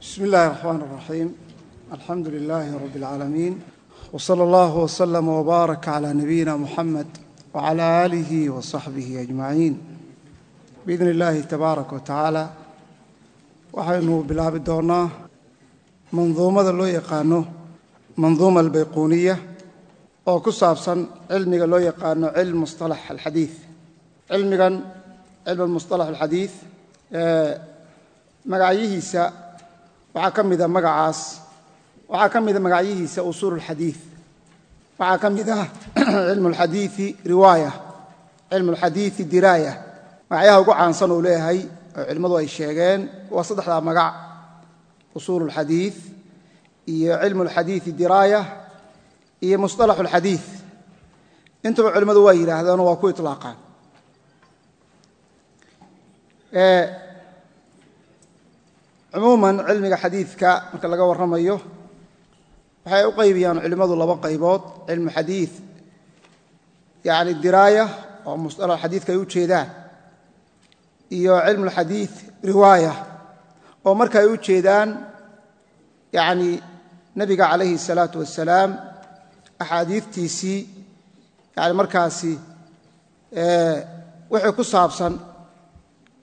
bismi illaahi raxmaan raxiim alxamdu lilaahi rabi اlcaalamiin wsala allah wslama wbaarak cala nabiyina muxamed wcala aalihi wasaxbihi ajmaciin biidni illaahi tabaaraka watacaala waxaynu bilaabi doonnaa manduumada loo yaqaano manduuma albayquuniya oo ku saabsan cilmiga loo yaqaano cilm musalax alxadiid cilmigan cilm musalax alxadiid magacyihiisa waxaa ka mida magacaas waxaa ka mida magacyihiisa usuul اlxadiid waxaa ka mid ah cilmu اlxadiidi riwaaya cilmu اlxadiidi diraaya magacyaha ugu caansan uu leeyahay oo culimmadu ay sheegeen waa saddexdaa magac usuul اlxadiid iyo cilmu اlxadiidi diraaya iyo musطalax اlxadiid intuba culimmadu waa yidhaahdeen waa ku iطlaaqaan cumuuman cilmiga xadiidka marka laga warramayo waxay u qaybiyaan culimmadu laba qaybood. Cilmu xadiid yacni diraaya oo musala xadiidka ay u jeedaan iyo cilmulxadiid riwaaya oo marka ay u jeedaan yacni nabiga alayhi salaatu wassalaam axaadiidtiisii yani markaasi wixii ku saabsan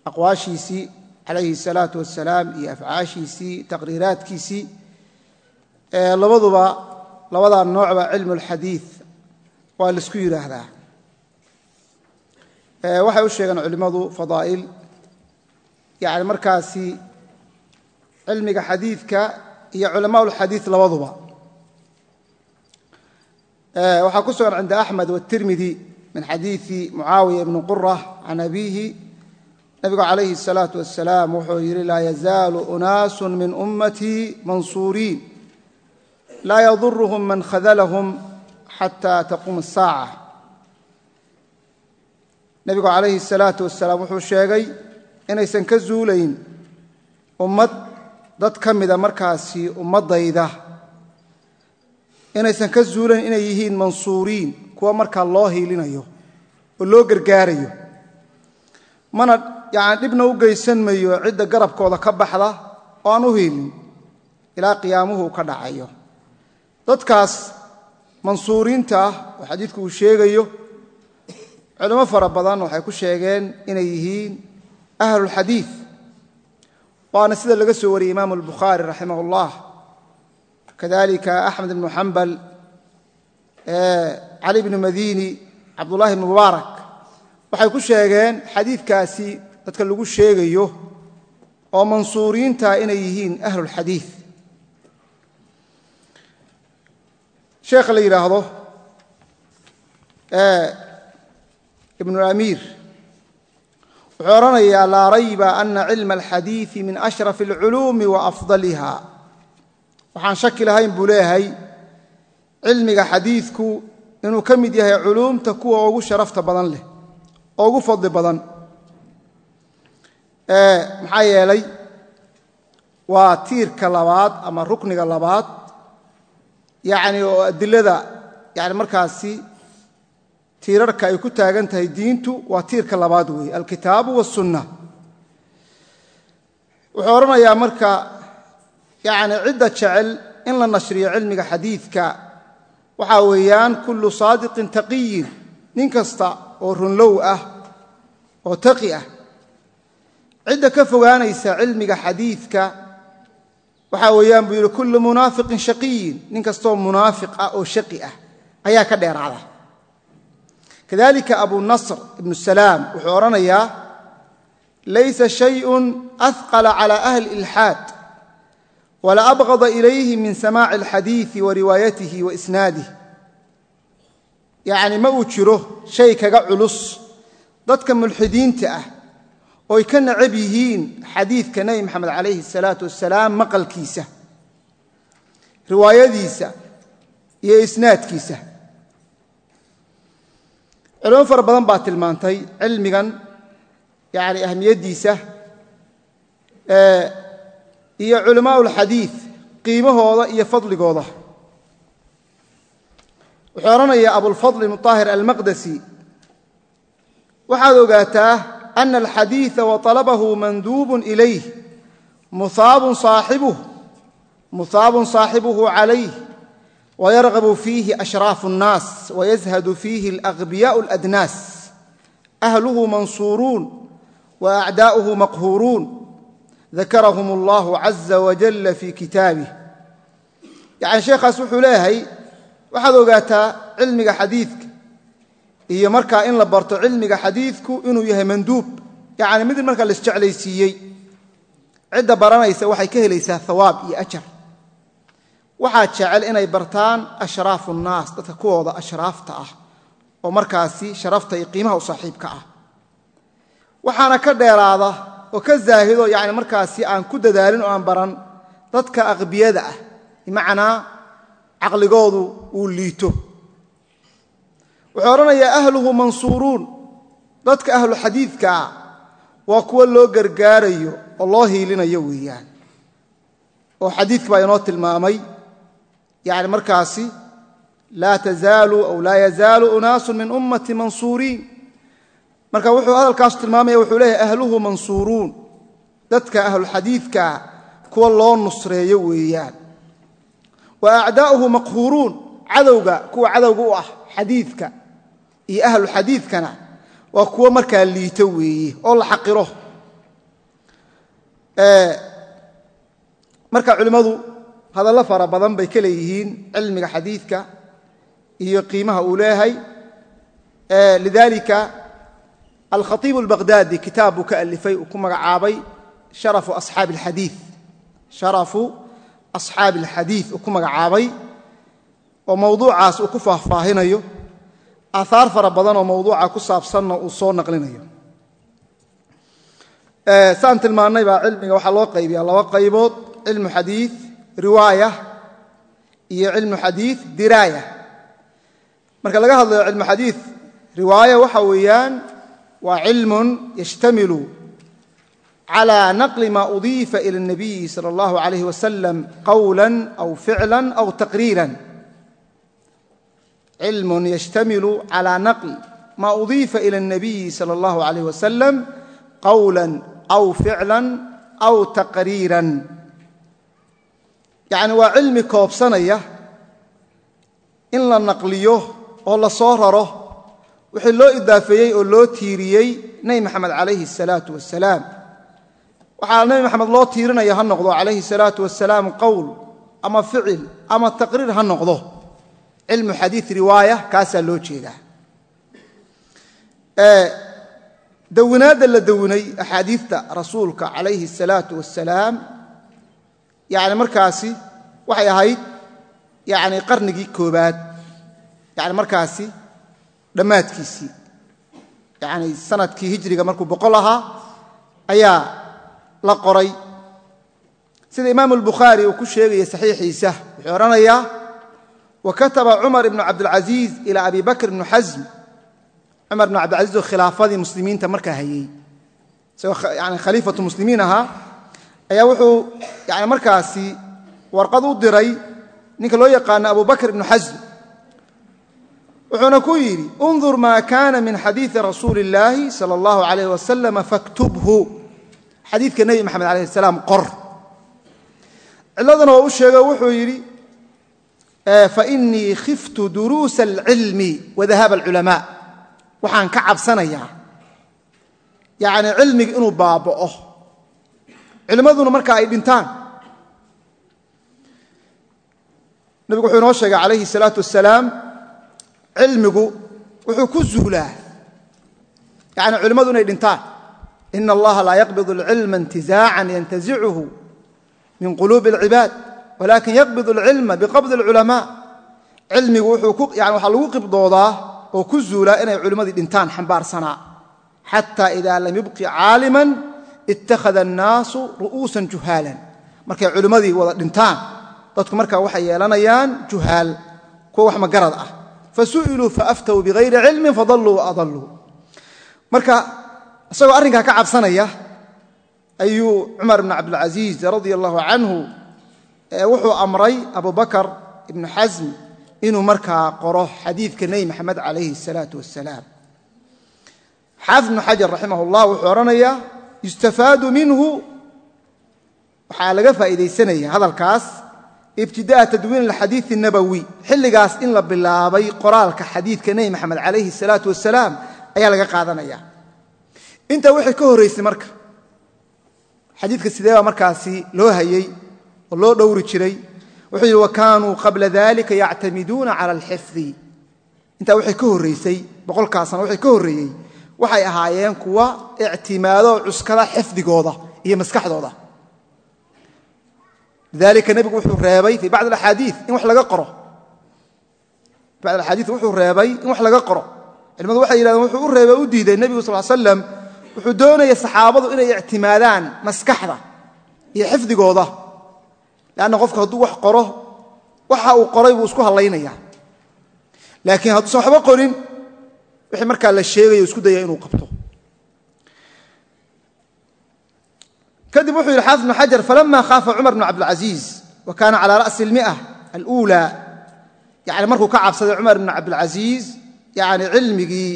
aqwaashiisii calayhi salaatu wasalaam iyo afcaashiisii taqriiraadkiisii. Labaduba labadaa noocba cilmu lxadiid waa la isku yidhaahdaa waxay u sheegeen culimmadu fadaa'il. Yani markaasi cilmiga xadiidka iyo culamaa ulxadiid labaduba. Waxaa ku sugan cinda axmed watirmidi min xadiidi mucaawiya ibni qura can abiihi nabigu calayhi salaau wasalaam wuxuu yidhi laa yazaalu unaasu min ummatii mansuuriin. Laa yaduruhum man khadalahum xataa taquuma asaaca nebigu calayhi salaatu wasalaam wuxuu sheegay inaysan ka zuulayn ummad dad ka mida markaasi ummaddayda. Inaysan ka zuulayn inay yihiin mansuuriin kuwa markaa loo hiilinayo oo loo gargaarayo. Mana yani dhibna u geysan mayo cidda garabkooda ka baxda oo aan u hiilin ilaa qiyaamuhu ka dhacayo. Dadkaas mansuuriinta ah oo xadiidku uu sheegayo culimo fara badan waxay ku sheegeen inay yihiin ahlulxadiid waana sida laga soo wariyey imaamu albukhaari raximah اllah kadalika axmed ibnu xambal cali bnu madini cabdullahi ibnu mubaarak waxay ku sheegeen xadiidkaasi dadka lagu sheegayo oo mansuuriinta inay yihiin ahlulxadiid sheekha la yidhaahdo ibnu amiir wuxuu odhanayaa laa rayba ana cilma alxadiidi min ashraf alculuumi wa afdaliha. Waxaan shaki lahayn buu leeyahay cilmiga xadiidku inuu ka mid yahay culuumta kuwa ugu sharafta badan leh oo ugu fadli badan maxaa yeelay waa tiirka labaad ama rukniga labaad yani oo adilada yani markaasi tiirarka ay ku taagan tahay diintu waa tiirka labaad weeye alkitaabu waاsunna wuxuu odhanayaa marka yani cidda jecel in la nashriyo cilmiga xadiidka waxaa weeyaan kullu saadiqin taqiyin nin kasta oo runlow ah oo taqi ah cidda ka fogaanaysa cilmiga xadiidka waxaa weeyaan buu yidhi kullu munaafiqin shaqiyin. Nin kastaoo munaafiq ah oo shaqi ah ayaa ka dheeraada. Kadalika abu nasr ibnu salaam wuxuu odhanayaa laysa shayun ahqala cala ahli ilxaad wala abqada ilayhi min samaaci alxadiidi wa riwaayatihi wa isnaadih yacni ma uu jiro shay kaga culus. Dadka mulxidiinta ah ooy ka nacab yihiin xadiidka nebi maxamed calayhi salaatu wasalaam maqalkiisa riwaayadiisa iyo isnaadkiisa. Culimo fara badan baa tilmaantay cilmigan yani ahmiyaddiisa iyo culamaa ulxadiid qiimahooda iyo fadligooda. Wuxuu odhanayaa abulfadl ibnu طaahir almaqdasi waxaad ogaataa ana alxadiia waalabahu manduubun ilayh muhaabun saaxibuhu calayh wayargabu fiihi ashraafu اnnaas wayashadu fiihi alaqbiyaau aladnaas ahluhu mansuuruun wa acdaa'uhu maqhuuruun dakarahum allahu caza wajalla fii kitaabih yani sheekhaas wuxuu leeyahay waxaad ogaataa cilmiga xadiidka iyo markaa in la barto cilmiga xadiidku inuu yahay manduub yacni mid markaa laisjeclaysiiyey cidda baranaysa waxay ka helaysaa hawaab iyo ajar. Waxaa jecel inay bartaan ashraafu nnaas dadka kuwooda ashraafta ah oo markaasi sharafta iyo qiimaha u saaxiibka ah. Waxaana ka dheeraada oo ka zaahido yani markaasi aan ku dadaalin oo aan baran dadka aqbiyada ah bimacnaa caqligoodu uu liito wuxuu odhanayaa ahluhu mansuuruun dadka ahlu xadiidkaa waa kuwo loo gargaarayo oo loo hiilinayo weeyaan. Oo xadiidka baa inoo tilmaamay. Yani markaasi laa tazaalu aw laa yazaalu unaasu min ummati mansuuriin. Marka wuxuu hadalkaasu tilmaamaya wuxuu leeyahay ahluhu mansuuruun dadka ahluxadiidkaa kuwa loo nusreeyo weeyaan. Wa acdaa'uhu maqhuuruun. Cadowga kuwa cadowga u ah iyo ahlu xadiidkana waa kuwo markaa liito weeye oo la xaqiro. Marka culimmadu hadallo fara badan bay ka leeyihiin cilmiga xadiidka iyo qiimaha uu leeyahay. Lidalika alkhaiib albaqhdaadi kitaab buu ka alifay uu ku magacaabay sharafu asxaabi alxadiid sharafu asxaabi alxadiid uu ku magacaabay oo mowduucaas uu ku faahfaahinayo aahaar fara badan oo mowduuca ku saabsanna uu soo naqlinayo saan tilmaannay baa cilmiga waxaa loo qaybiya laba qaybood cilmu xadiid riwaaya iyo cilmu xadiid diraaya marka laga hadlayo cilmu xadiid riwaaya waxa weeyaan waa cilmun yashtamilu calى naqli ma udiifa ilى الnabiyi salى اllahu عalayh wasalam qawla aw ficla aw taqriira cilmun yashtamilu calى naqli ma udiifa ilى الnabiyi salى اllahu عalayh wasalam qawla aw ficla aw taqriiran yacni waa cilmi koobsanaya in la naqliyo oo la soo raro wixii loo idaafeeyey oo loo tiiriyey nebi maxamed calayhi الsalaatu wasalaam waxaa nebi maxamed loo tiirinaya ha noqdo calayhi الsalaatu wasalaam qowl ama ficil ama taqriir ha noqdo cilmu xadiid riwaaya kaasaa loo jeedaa. Dawinaadda la dawinay axaadiidta rasuulka calayhi الsalaatu wasalaam yani markaasi waxay ahayd yani qarnigii koobaad yani markaasi dhammaadkiisii. Yani sannadkii hijriga markuu boqol ahaa ayaa la qoray. Sida imaamu albukhaari uu ku sheegaya saxiixiisa wuxuu odhanayaa wakataba cumar bnu cabdilcaiiz ilaa abi bakr bnu xam cumar bnu cabdilcaiiz oo khilaafadii muslimiinta markaa hayey isagoo khaliifatu muslimiin ahaa ayaa wuxuu yani markaasi warqad u diray ninka loo yaqaano abu bakr ibnu xam wuxuuna ku yidhi undur maa kaana min xadiidi rasuuli illaahi sal allahu alayh wasalama faktubhu xadiidka nebi maxamed alayh salaam qor cilladana waa u sheego wuxuu yidhi Eh, fainii khiftu duruusa alcilmi wadahaba alculamaa waxaan ka cabsanayaa. Yani cilmiga inuu baaba'o. Culimmaduna marka ay dhintaan. Nabigu wuxuu inoo sheegay calayhi salaatu wasalaam cilmigu wuxuu ku zuulaa. Yani culimmadu inay dhintaan ina allaha laa yaqbid alcilma intizaacan yantazichu min quluubi alcibaad walakin yaqbid اlcilma biqabdi اlculamaa cilmigu yani waxaa lagu qibdoodaa oo ku zuulaa inay culimmadii dhintaan xambaarsanaa xata ida lam yubqi caalima ittakhada annaasu ru'uusan juhaalan markay culimmadii wada dhintaan. dadku markaa waxay yeelanayaan juhaal. kuwa wax magarad ah. fasu'iluu faaftaw bigayri cilmin fadalluu waadalluu marka isagoo arrinkaa ka cabsanaya ayuu cumar ibn cabdilcasiis radia allahu canhu wuxuu amray abubakar ibnu xasm inuu markaa qoro xadiidka nebi maxamed calayhi salaau wasalaam xaafid ibnu xajar raximah ullah wuxuu odhanayaa yustafaadu minhu. Waxaa laga faa'iidaysanaya hadalkaas ibtida'a tadwiin alxadiidi nabowi xilligaas in la bilaabay qoraalka xadiidka nebi maxamed calayhi salaatu wasalaam ayaa laga qaadanaya. Intaa waxay ka horraysay marka xadiidka sidee baa markaasi loo hayey oo loo dhowri jiray wuxuu yidhi wa kaanuu qabla dalika yactamiduuna cala alxifdi. Intaa waxay ka horraysay boqolkaa waxay ka horreeyey waxay ahaayeen kuwa ictimaadoo cuskada xifdigooda iyo maskaxdooda. Lidalika nebigu wuxuu reebay fii bacd axaadii in wax laga qoro. Bacd axaadii wuxuu reebay in wax laga qoro. Culimadu waxay yidhahdeen wuxuu u reebay u diiday nebigu sal slam wuxuu doonaya saxaabadu inay ictimaadaan maskaxda iyo xifdigooda leanna qofku hadduu wax qoro waxa uu qoray buu isku hallaynaya laakiin hadduusan waxba qorin wixii markaa la sheegayo isku daya inuu qabto kadib wuxuu yidhi xaafid bn xajar falama khaafa cumar bn cabdilcaziiz wa kaana calaa ra'si اlmi'a aluulaa yani markuu ka cabsaday cumar bn cabdilcaziiz yani cilmigii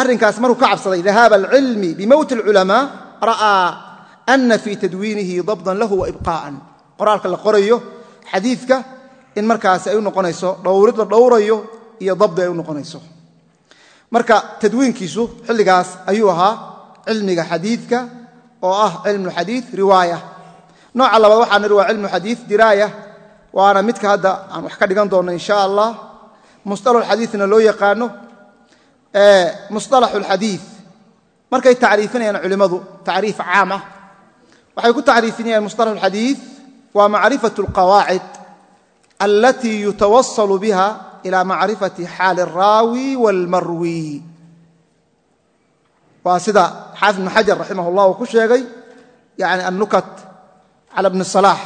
arrinkaas markuu ka cabsaday dahaaba alcilmi bimowti اlculamaa ra'aa ana fii tadwiinihi dabdan lahu wa ibqaa'an qoraalka la qorayo xadiidka in markaas ay u noqonayso dhowrid la dhowrayo iyo dabdi ay u noqonayso marka tadwiinkiisu xilligaas ayuu ahaa cilmiga xadiidka oo ah cilmuxadii riwaaya nooca labaad waxaa nidhi waa cilmu xadii diraaya waana midka hadda aan wax ka dhigan doonno insha allah musalaxadiina loo yaqaano musalaxu xadii markay tacriifinayaan culimmadu waxay ku tacriifinayaan musطalax اlxadiid waa macrifaة اlqawaacid alatii yutawasalu biha ila macrifati xaali الraawi wاlmarwi waa sida xaafid bn xajar raximah اllah uu ku sheegay yani annukat cala bni صalaax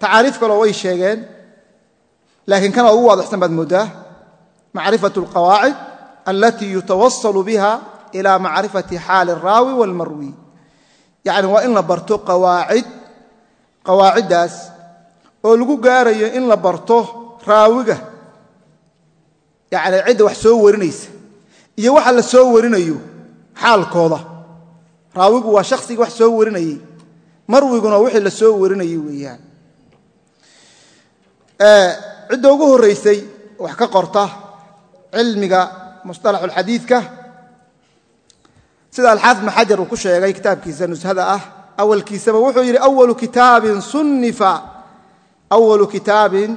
tacaariif kaloo way sheegeen laakiin kana ugu waadixsan baad mooddaa macrifaة اlqawaacid alatii yutawasalu biha ila macrifati xaali الraawi wاlmarwi yani waa in la barto qawaacid qawaaciddaas oo lagu gaarayo in la barto raawiga yani cidda wax soo warinaysa iyo waxa la soo warinayo xaalkooda. Raawigu waa shakhsigii wax soo warinayey marwiguna wixii la soo warinayey weeyaan. Cidda ugu horraysay wax ka qorta cilmiga musطalax اlxadiidka sida alxaafid bn xajar uu ku sheegay kitaabkiisa nushada ah awalkiisaba wuxuu yidhi awalu kitaabin sunifa awalu kitaabin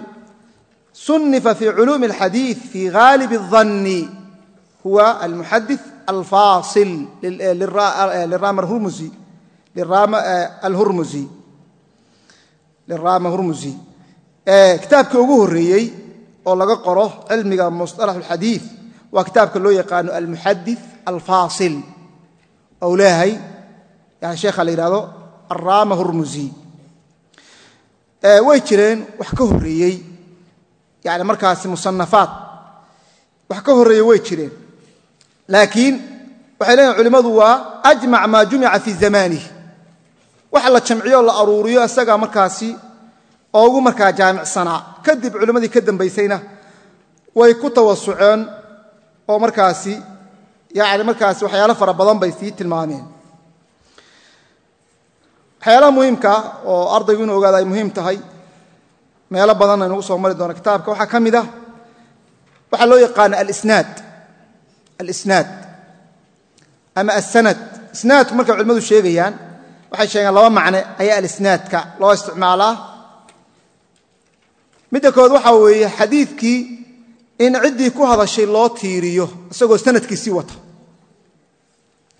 sunifa fi culuumi اlxadiid fi gaalib الظani huwa almuxadith alfaasil liraama hurmusi kitaabkii ugu horreeyey oo laga qoro cilmiga musطalax اlxadiid waa kitaabka loo yaqaano almuxadith alfaasil ou leeyahay yani sheekha la yidhahdo araama hurmusi way jireen wax ka horreeyey yani markaasi musanafaad wax ka horreeyey way jireen. Laakiin waxay leeyihiin culimmadu waa ajmac maa jumica fii zamanih waxa la jamciyo la aruuriyo isagaa markaasi oogu markaa jaamicsanaa. Kadib culimmadii ka dambaysayna way ku tawasuceen oo markaasi yani markaasi waxyaalo fara badan bay sii tilmaameen. Waxyaalaha muhiimka oo ardaygu inuu ogaada ay muhiim tahay meelo badanna inugu soo mari doono kitaabka. Waxaa ka mid ah waxaa loo yaqaana alisnaad. Alisnaad ama asanad isnaadku markay culimmadu sheegayaan waxay sheegeen laba macne ayaa alisnaadka loo isticmaalaa. Midda kood waxaa weeye xadiidkii in ciddii ku hadashay loo tiiriyo isagoo sanadkiisii wata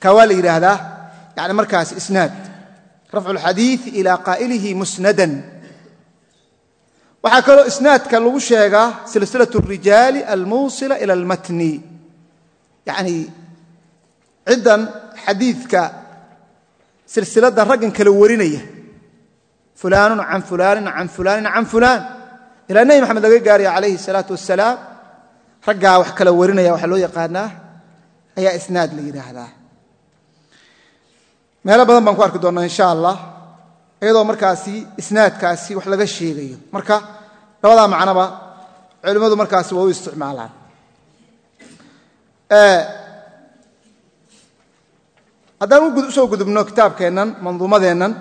kaa waa la yidhaahdaa yani markaas isnaad rafcu اlxadiiث ilى qaa'ilihi musnadan waxaa kaloo isnaadka lagu sheegaa silsilaة الrijaali almuusila ilى اlmatni yani ciddan xadiidka silsiladda raggan kala warinaya fulaanu can fulaanin can fulaanin can fulaan ilaa nebi maxamed laga gaaraya calayhi الsalaaةu wasalaam raggaa wax kala warinaya waxaa loo yaqaanaa ayaa isnaad la yidhaahdaa meelo badan baan ku arki doonnaa insha allah iyadoo markaasi isnaadkaasi wax laga sheegayo. Marka labadaa macnoba culimmadu markaasi waa u isticmaalaan. Haddaan u soo gudubno kitaabkeennan manduumadeennan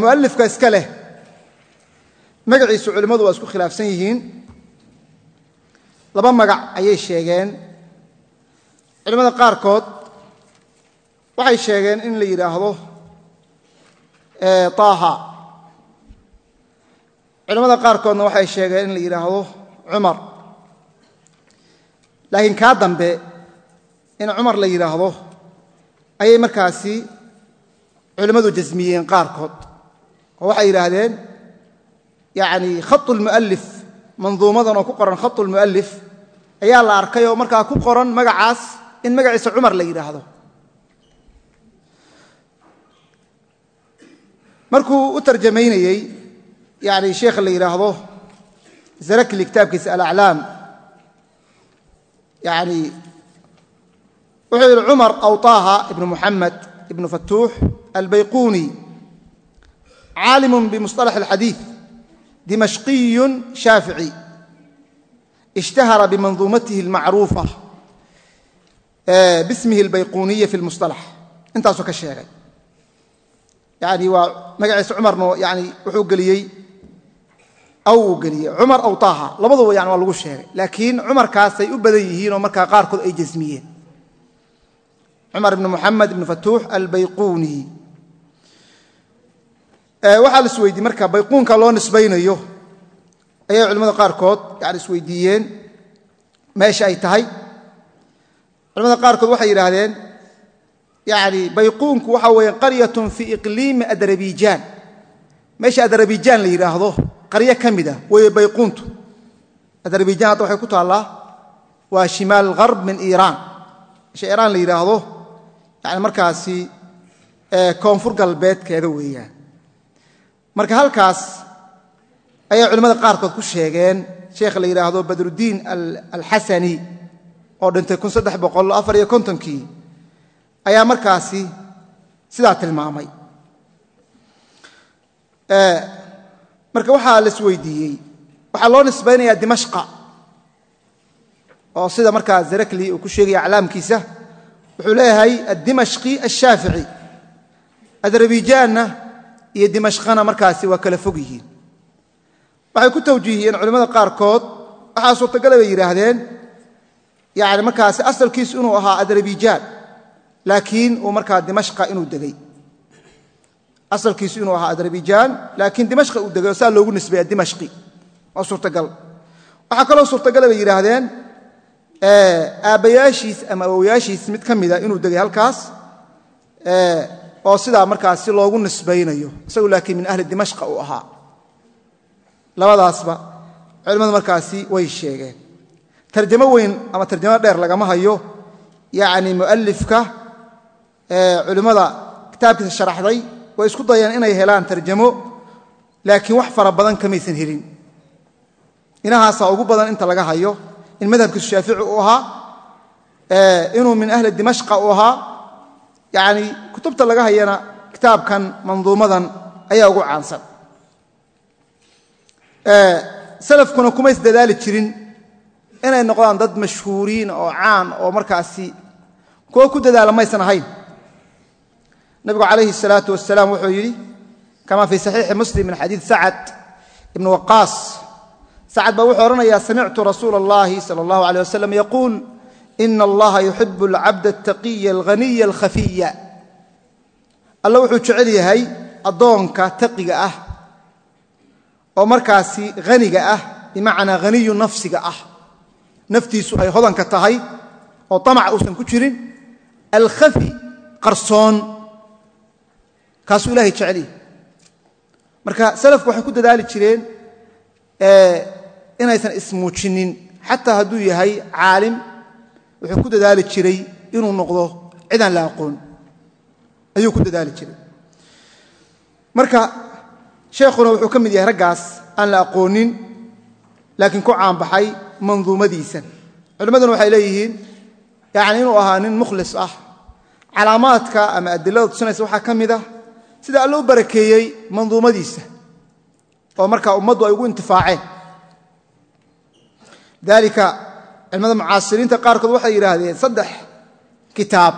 mu'alifka iska leh magaciisu culimmadu waa isku khilaafsan yihiin. Laba magac ayay sheegeen culimmada qaarkood waxay sheegeen in la yidhaahdo taaha. Culimmada qaarkoodna waxay sheegeen in la yidhaahdo cumar. Laakiin kaa dambe in cumar la yidhaahdo ayay markaasi culimmadu jasmiyeen qaarkood. Oo waxay yidhaahdeen yani khatu lmu'alif manduumadan oo ku qoran khatu lmu'alif ayaa la arkay oo markaa ku qoran magacaas in magaciisa cumar la yidhaahdo markuu u tarjamaynayey yani sheekha la yidhaahdo zarakli kitaabkiisa alaclaam yani wuxuu yidhi cumar aw taaha ibnu muxamed ibnu fatuux albayquni caalimu bimusطalax اlxadiiث dimashqiyu shaafici ishtahara bimanduumatihi اlmacruufa Eh, bismihi albayquniya fi lmusalax intaasuu ka sheegay. Yani waa magaciisa cumarno yani wuxuu geliyey aw uu geliyey. Cumar aw taaha. Labaduba yani waa lagu sheegay. Laakiin cumarkaasay u badan yihiinoo markaa qaarkood ay jasmiyeen cumar ibn muxamed ibn fatuux albayquni. Eh, waxaa la isweydiye marka bayquunka loo nisbaynayo ayay culimmada qaarkood yani isweydiiyeen meesha ay tahay culimada qaarkood waxay yidhaahdeen yani bayquunku waxa weeye qaryatun fii iqliimi adarabijaan meesha adarabijaan la yidhaahdo qaryo ka mid ah weeye bayquuntu. Adarabijaan hadda waxay ku taallaa waa shimaal harb min iiraan. Meesha iiraan la yidhaahdo yani markaasi koonfur galbeedkeeda weeyaan. Marka halkaas ayay culimmada qaarkood ku sheegeen sheekha la yidhaahdo badrudiin alxasani oo dhintay kii ayaa markaasi sidaa tilmaamay. Marka waxaa la isweydiiyey waxaa loo nisbaynayaa dimashqa oo sida markaa zarakli uu ku sheegaya aclaamkiisa wuxuu leeyahay addimashqi ashaafici adrabijaanna iyo dimashqana markaasi waa kala fog yihiin. Waxay ku tawjiihiyeen culimmada qaarkood waxaa suurtagala bay yidhaahdeen yani markaasi asalkiisu inuu ahaa adrabijaan laakiin uu markaa dimashqa inuu degay. Asalkiisu inuu ahaa adrabijaan laakiin dimashqa uu degay saa loogu nisbeeya dimashqi. Waa suurtagal. Waxaa kaloo suurtagala bay yidhaahdeen aabbayaashiis ama awowayaashiis mid ka mida inuu degay halkaas oo sidaa markaas loogu nisbaynayo. Isagu laakiin min ahli dimashqa uu ahaa. Labadaasba culimmadu markaasi way sheegeen tarjamo weyn ama tarjamo dheer lagama hayo yacni mu'alifka culimmada kitaabkiisa sharaxday way isku dayeen inay helaan tarjamo laakiin wax fara badan kamaysan helin. Inahaasaa ugu badan inta laga hayo in madhabkiisu shaafici uu ahaa inuu min ahli dimashqa uu ahaa yani kutubta laga hayana kitaabkan manduumadan ayaa ugu caansan. Salafkuna kuma isdadaali jirin inay noqdaan dad mashhuuriin oo caan oo markaasi kuwo ku dadaala maysan ahayn nabigu calayhi الsalaaةu wasalaam wuxuu yidhi kama fii saxiixi muslim min xadiid sacad ibn waqaas sacad baa wuxuu odhanayaa samictu rasuula اllahi salى اllahu alيه wasalam yaquul ina allaha yuxib اlcabd الtaqiya alghaniya alkhafiya alla wuxuu jecel yahay addoonka taqiga ah oo markaasi haniga ah bimacnaa haniyu nafsiga ah naftiisu ay hodanka tahay oo amac uusan ku jirin alkhafi qarsoon. Kaasuu ilahay jecel yahay. Marka salafku waxay ku dadaali jireen inaysan ismuujinin. Xataa hadduu yahay caalim wuxuu ku dadaali jiray inuu noqdo cidaan la aqoon. Ayuu ku dadaali jiray. Marka sheekhuna wuxuu ka mid yahay raggaas aan la aqoonin laakiin ku caanbaxay manduumadiisan culimmaduna waxay leeyihiin yani inuu ahaa nin mukhlis ah calaamaadka ama adilada tusinaysa waxaa ka mid ah sida alla u barakeeyey manduumadiisa oo markaa ummaddu ay ugu intifaaceen. Dalika culimada mucaasiriinta qaarkood waxay yidhaahdeen saddex kitaab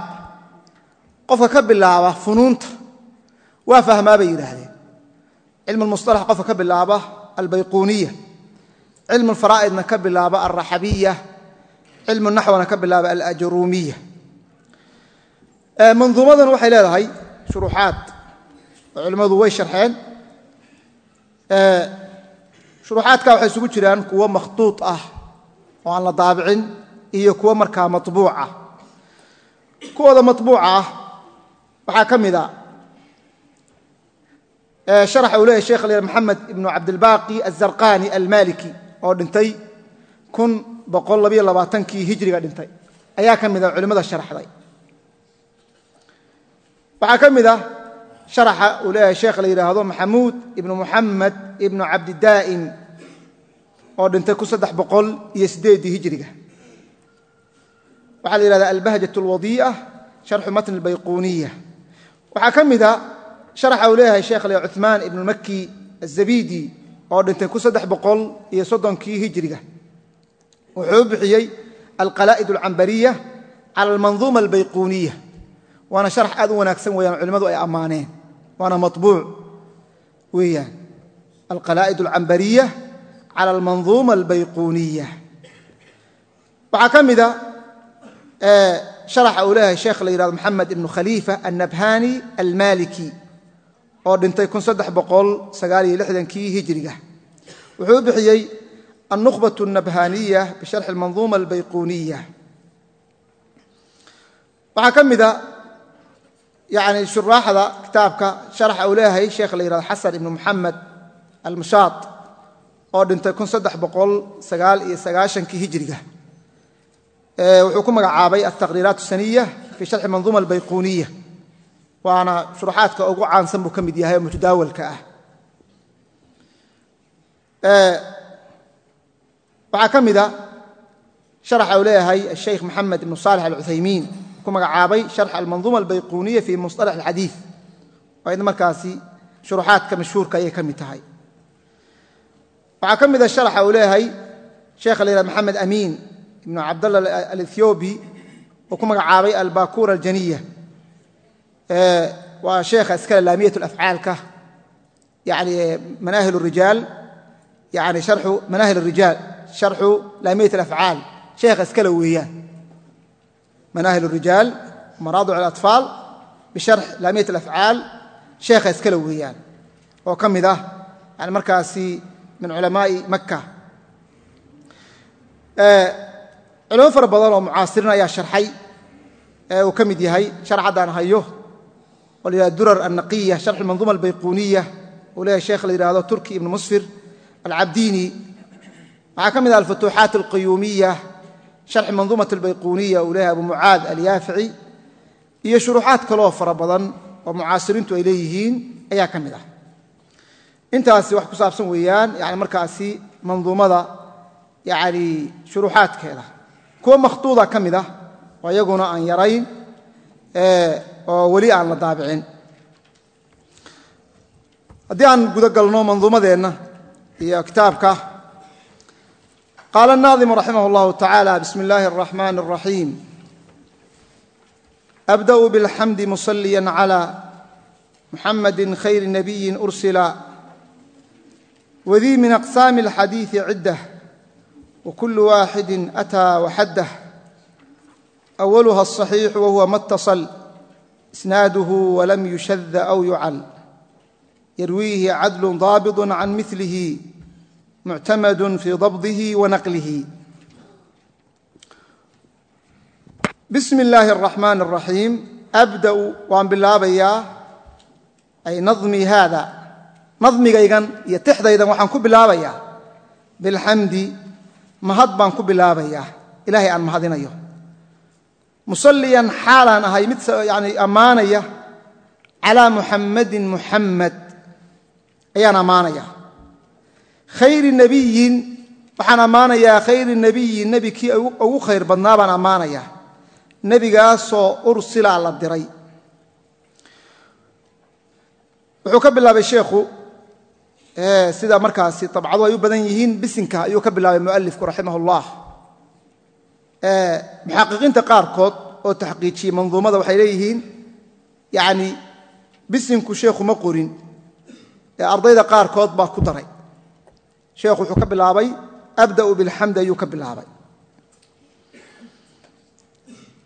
qofka ka bilaaba funuunta waa fahmaa bay yidhaahdeen. Cilmu lmusalax qofka ka bilaaba albayquuniya cilmu lfaraa'idna ka bilaaba alraxabiya cilmu naxwana ka bilaaba alajaruumiya manduumadan waxay leedahay shuruuxaad. Culimmadu way sharxeen. Shuruuxaadka waxay isugu jiraan kuwo makhduud ah oo aan la daabicin iyo kuwo markaa maطbuuc ah. Kuwooda maطbuuca ah waxaa ka mida sharaxa uu leeyahy shekh l maxamed ibnu cabdilbaaqi azarqani almaliki oo dhintay kii hijriga dhintay. Ayaa ka mida ah culimmada haraxday waxaa ka mida ah haraxa uu leeyahay sheekh la yidhaahdo maxamuud ibnu muxamed ibnu cabdidaa'im oo dhintay ku saddex boqol iyo siddeeddii hijriga waxaa la yidhahdaa albahjat alwadii'a sharxu matn albayquuniya waxaa ka mida ah sharaxa uu leeyahay sheekh le cumaan ibnu maki azabidi oo dhintay ku saddex boqol iyo soddonkii hijiriga. Wuxuu bixiyey alqalaa'id alcambariya cala almanduuma albayquuniya. Waana sharax aad u wanaagsan weyaan culimmadu ay ammaaneen. Waana mabuuc weyaan alqalaa'id alcambariya cala almanduuma albayquuniya. Waxaa ka mida sharaxa uu leeyahay sheekh la yihahdo maxamed ibnu khaliifa annabhani almaliki oo dhintay kii hijiriga. Wuxuu bixiyey annukhbat nabhaniya bisharxi manduuma albayquniya waxaa ka mida n shuraaxda kitaabka sharxa uu leeyahay sheekh la yihahdo xasan ibn muxamed almushaad oo dhintay kii hijiriga. Wuxuu ku magacaabay altaqriiraat saniya fii sharxi manduuma albayquniya waana shuruxaadka ugu caansan buu ka mid yahay oo mutadaawalka ah. Waxaa ka mida sharaxa uu leeyahay asheikh maxamed ibnu saalix alcuthaymiin ku magacaabay sharx almanduuma albayquniya fi musطalax alxadiid oo id markaasi shuruxaadka mashhuurka ayay ka mid tahay. Waxaa ka mida sharaxa uu leeyahay sheekha la maxamed amiin ibnu cabdalla alethiobi uu ku magacaabay albakura aljaniya waa sheekha iskale laamiyat afcaalka yani manaahil rijaal yani harxu manaahil rijaal sharxu laamiyat alafcaal sheekha iskale weeyaan. Manaahil rijaal maraadic alatfaal bisharx laamiyat alafcaal sheekha iskale weeyaan. Oo ka mid ah yani markaasi min culamaa'i makka. Culimo fara badan oo mucaasiriin ayaa sharxay ee uu ka mid yahay sharx haddaan hayo yihahdo durar annaqiya sharxu manduuma albayquniya uu leeyahay sheekh la yihahdo turki ibnu musfir alcabdiini waxaa ka mid ah alfutuuxaat alqayuumiya sharxi manduumat albayquniya uu leeyahay abu mucaad alyaafici iyo shuruuxaad kaloo fara badan oo mucaasiriintu ay leeyihiin ayaa ka mid ah intaasi wax ku saabsan weeyaan yani markaasi manduumada yani shuruuxaadkeeda kuwa makhtuuda ka mid ah oo iyaguna aan yarayn oo weli aan la daabicin haddii aan guda galno manduumadeenna iyo kitaabka qaala الnaadimu raximah اllahu taعalى bismi اllahi الرaxman الraxim abdأ bاlxamdi muصlya عlى muxamadi khayr nabiyi ursila wdii min aqsaami اlxadiiثi cidah wkul waaxidi أtىa waxadah أwlha الصaxiix whuwa ma اtaصل isnaaduhu walam yushada aw yucal yarwiihi cadlun daabit can milihi muctamadun fii dabdihi wa naqlihi. Bismi illaahi araxmaan araxiim abda'u waan bilaabayaa ay namii haada. Nadmigaygan iyo tixdaydan waxaan ku bilaabayaa. Bilxamdi mahad baan ku bilaabayaa. Ilaahay aan mahadinayo musalliyan xaalaan ahay mid yani ammaanaya calaa muxammadin muxamed ayaan ammaanaya. Khayri nebiyin waxaan ammaanayaa khayri nebiyin nebi kii ugu khayr badnaa baan ammaanayaa nebigaasoo ursila la diray. Wuxuu ka bilaabay sheekhu sida markaasi dabcadu ay u badan yihiin bisinka ayuu ka bilaabay mualifku raximah اllah muxaqiqiinta qaarkood oo taxqiijiyey manduumada waxay leeyihiin yani bisinku sheekhu ma qorin ee ardayda qaarkood baa ku daray. Sheekhu wuxuu ka bilaabay abda'u bilxamdi ayuu ka bilaabay.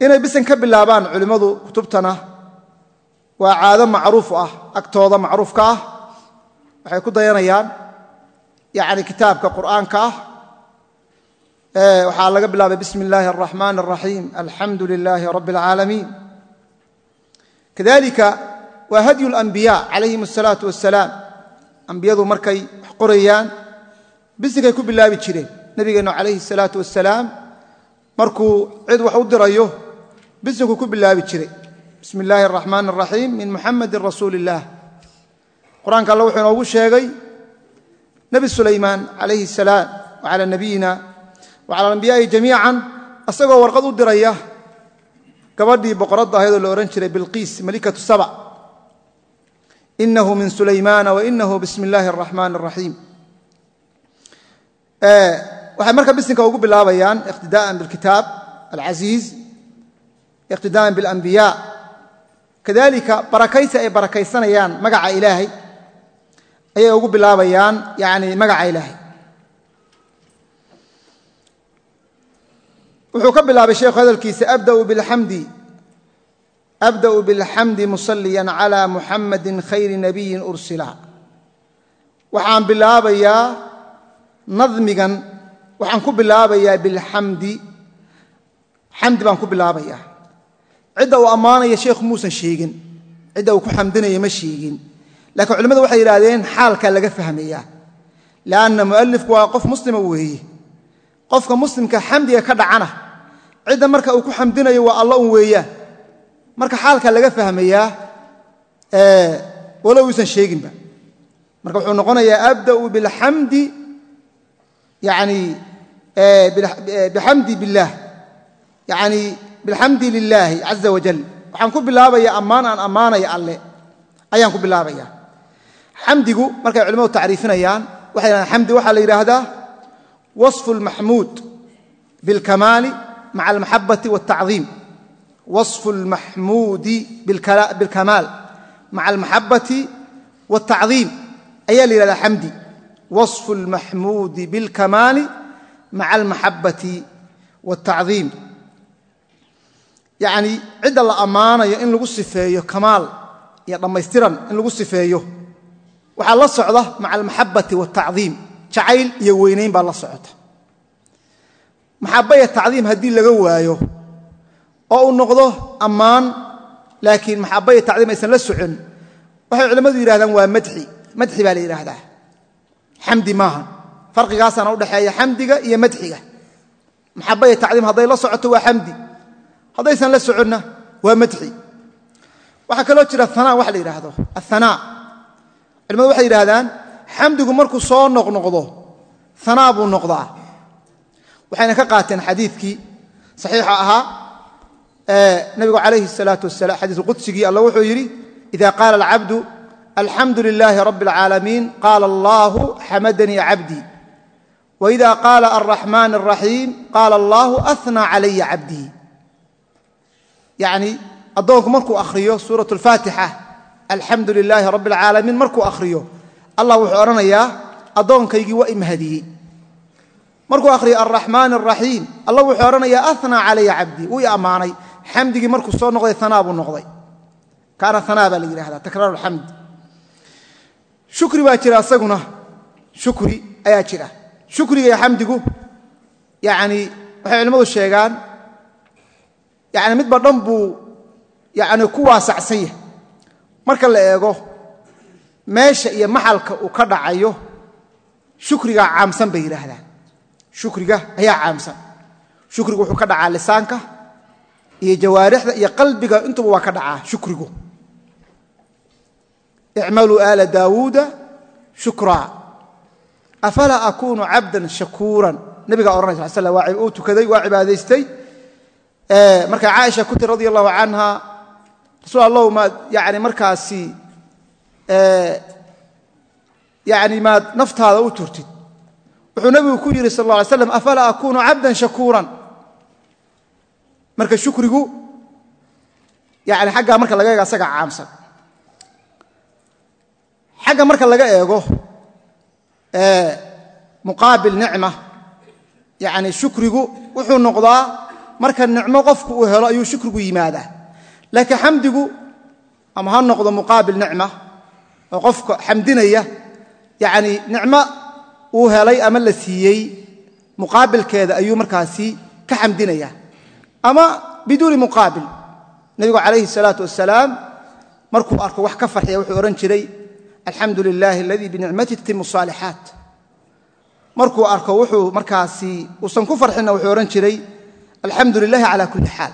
Inay bisin ka bilaabaan culimmadu kutubtana waa caado macruuf ah agtooda macruufka ah. Waxay ku dayanayaan yani kitaabka qur'aanka ah waxaa laga bilaabay bismi illaahi araxmaan araxiim alxamdu lilaahi rabbi اlcaalamiin kadalika waa hadyu اlanbiya calayhim asalaatu wasalaam ambiyadu markay wax qorayaan bisinkay ku bilaabi jireen. Nebigeennu calayhi asalaatu wasalaam markuu cid wax u dirayo bisinkuu ku bilaabi jiray. Bismi illaahi araxmaan araxiim min muxamedin rasuuli illaah qur'aanka alle wuxuu inoogu sheegay nebi sulaymaan calayhi asalaam wacala nabiyina wacala ambiyaa'i jamiican isagoo warqad u diraya gabadhii boqoradda ahaydoo la odhan jiray bilqiis malikatu saba. Inahu min sulaymaana wainahu bismi illaahi araxmaan araxiim waxay marka bisinka ugu bilaabayaan iqtidaa'an bilkitaab alcasiiz iqtidaa'an biاlanbiya kadalika barakaysi ay barakaysanayaan magaca ilaahay ayay ugu bilaabayaan yani magaca wuxuu ka bilaabay sheekhu hadalkiisa abda'u bilxamdi musaliyan cala muxamadi khayri nabiyin ursila. Waxaan bilaabayaa nadmigan waxaan ku bilaabayaa bilxamdi xamdi baan ku bilaabayaa. Cidda uu ammaanaya sheekhu muusan sheegin cidda uu ku xamdinaya ma sheegin. Lakiin culimmadu waxay yidhahdeen xaalkaa laga fahmayaa lianna mu'alifku waa qof muslima weeye qofka muslimka xamdiga ka dhacana cidda marka uu ku xamdinayo waa alla un weeyaan marka xaalkaa laga fahmayaa walow uusan sheeginba. Marka wuxuu noqonayaa abda'u bilxamdi yani bixamdi billaah yani bilxamdi lilaahi caza wajal waxaan ku bilaabaya ammaan aan ammaanaya alle ayaan ku bilaabaya. Xamdigu markay culimadu tacriifinayaan waxay dhahaan xamdi waxaa la yidhaahdaa wasfu lmaxmuud bilkamaali maca almaxabati wاltacdiim wasfu lmaxmuudi bilkamaal maca almaxabati wاltacdiim ayaa la yidhahdaa xamdi wasfu lmaxmuudi bilkamaali maca almaxabati wاltacdiim yacni cidda la ammaanayo in lagu sifeeyo kamaal iyo dhammaystiran in lagu sifeeyo waxaa la socda maca almaxabati wاltacdiim jacayl iyo weynayn baa la socota. Maxaba iyo tacdiim haddii laga waayo oo uu noqdo ammaan laakiin maxaba iyo tacdiim aysan la socon waxay culimmadu yidhahdaan waa madxi madxi baa la yidhaahdaa. Xamdi maaha. Farqigaasaana udhexeeya xamdiga iyo madxiga. Maxaba iyo tacdiim hadday la socoto waa xamdi. Haddaysan la soconna waa madxi. Waxaa kaloo jira hanaa wax la yidhaahdo. Ahanaa culimadu waxay yidhahdaan xamdigu markuu soo noqnoqdo hanaa buu noqdaa waxayna ka qaateen xadiikii saxiixa ahaa nabigu calayhi الsalaaة wasalam xadiisu qudsigii alla wuxuu yidhi ida qaala alcabdu alxamdu lilaahi rabi اlcaalamiin qaala allahu xamadanii cabdii waida qaala alraxmaan الraxiim qaala allahu ahnaa calaya cabdii yacni addoonku markuu akhriyo suuraة اlfaatixa alxamdu lilaahi rabi اlcaalamiin markuu akhriyo allah wuxuu odhanayaa addoonkaygii waa imhadiyey markuu akhriyo alraxmaan araxiim allah wuxuu odhanayaa anaa calaya cabdii. Wuu i ammaanay. Xamdigii markuu soo noqday anaa buu noqday. Kaana anaa baa la yidhahdaa takraaru alxamd shukri baa jira asaguna. Shukri ayaa jira. Shukriga iyo xamdigu yani waxay culimmadu sheegaan yani midba dhan buu yani ku waasacsan yahay. Marka la eego meesha iyo maxalka uu ka dhacayo shukrigaa caamsan bay yidhaahdaan. Shukriga ayaa caamsan. Shukrigu wuxuu ka dhacaa lisaanka iyo jawaarixda iyo qalbiga intuba waa ka dhacaa shukrigu. Icmaluu aala daawuuda shukraa. Afalaa akuunu cabdan shakuuran? Nabigaa odhanay sal slam uu tukaday waa cibaadaystay. Markay caaisha ku tiri radi allahu canha rasuul allahu maad markaasi yani maad naftaada u turtid. Wuxuu nabigu ku yidhi sal lla alay slam afalaa akuunu cabdan shakuuran? Marka shukrigu yani xaggaa marka laga eego asaga caamsan. Xagga marka laga eego muqaabil nicma yani shukrigu wuxuu noqdaa marka nicmo qofku uu helo ayuu shukrigu yimaadaa. Laakiin xamdigu ama ha noqdo muqaabil nicma oo qofka xamdinaya yani nicmo uu helay ama la siiyey muqaabilkeeda ayuu markaasi ka xamdinaya. Ama biduuni muqaabil nebigu calayhi salaatu wasalaam markuu arko wax ka farxiya wuxuu odhan jiray alxamdu lilaahi aladii binicmati tatimu saalixaat markuu arko wuxuu markaasi uusan ku farxinna wuxuu odhan jiray alxamdu lilahi cala kulli xaal.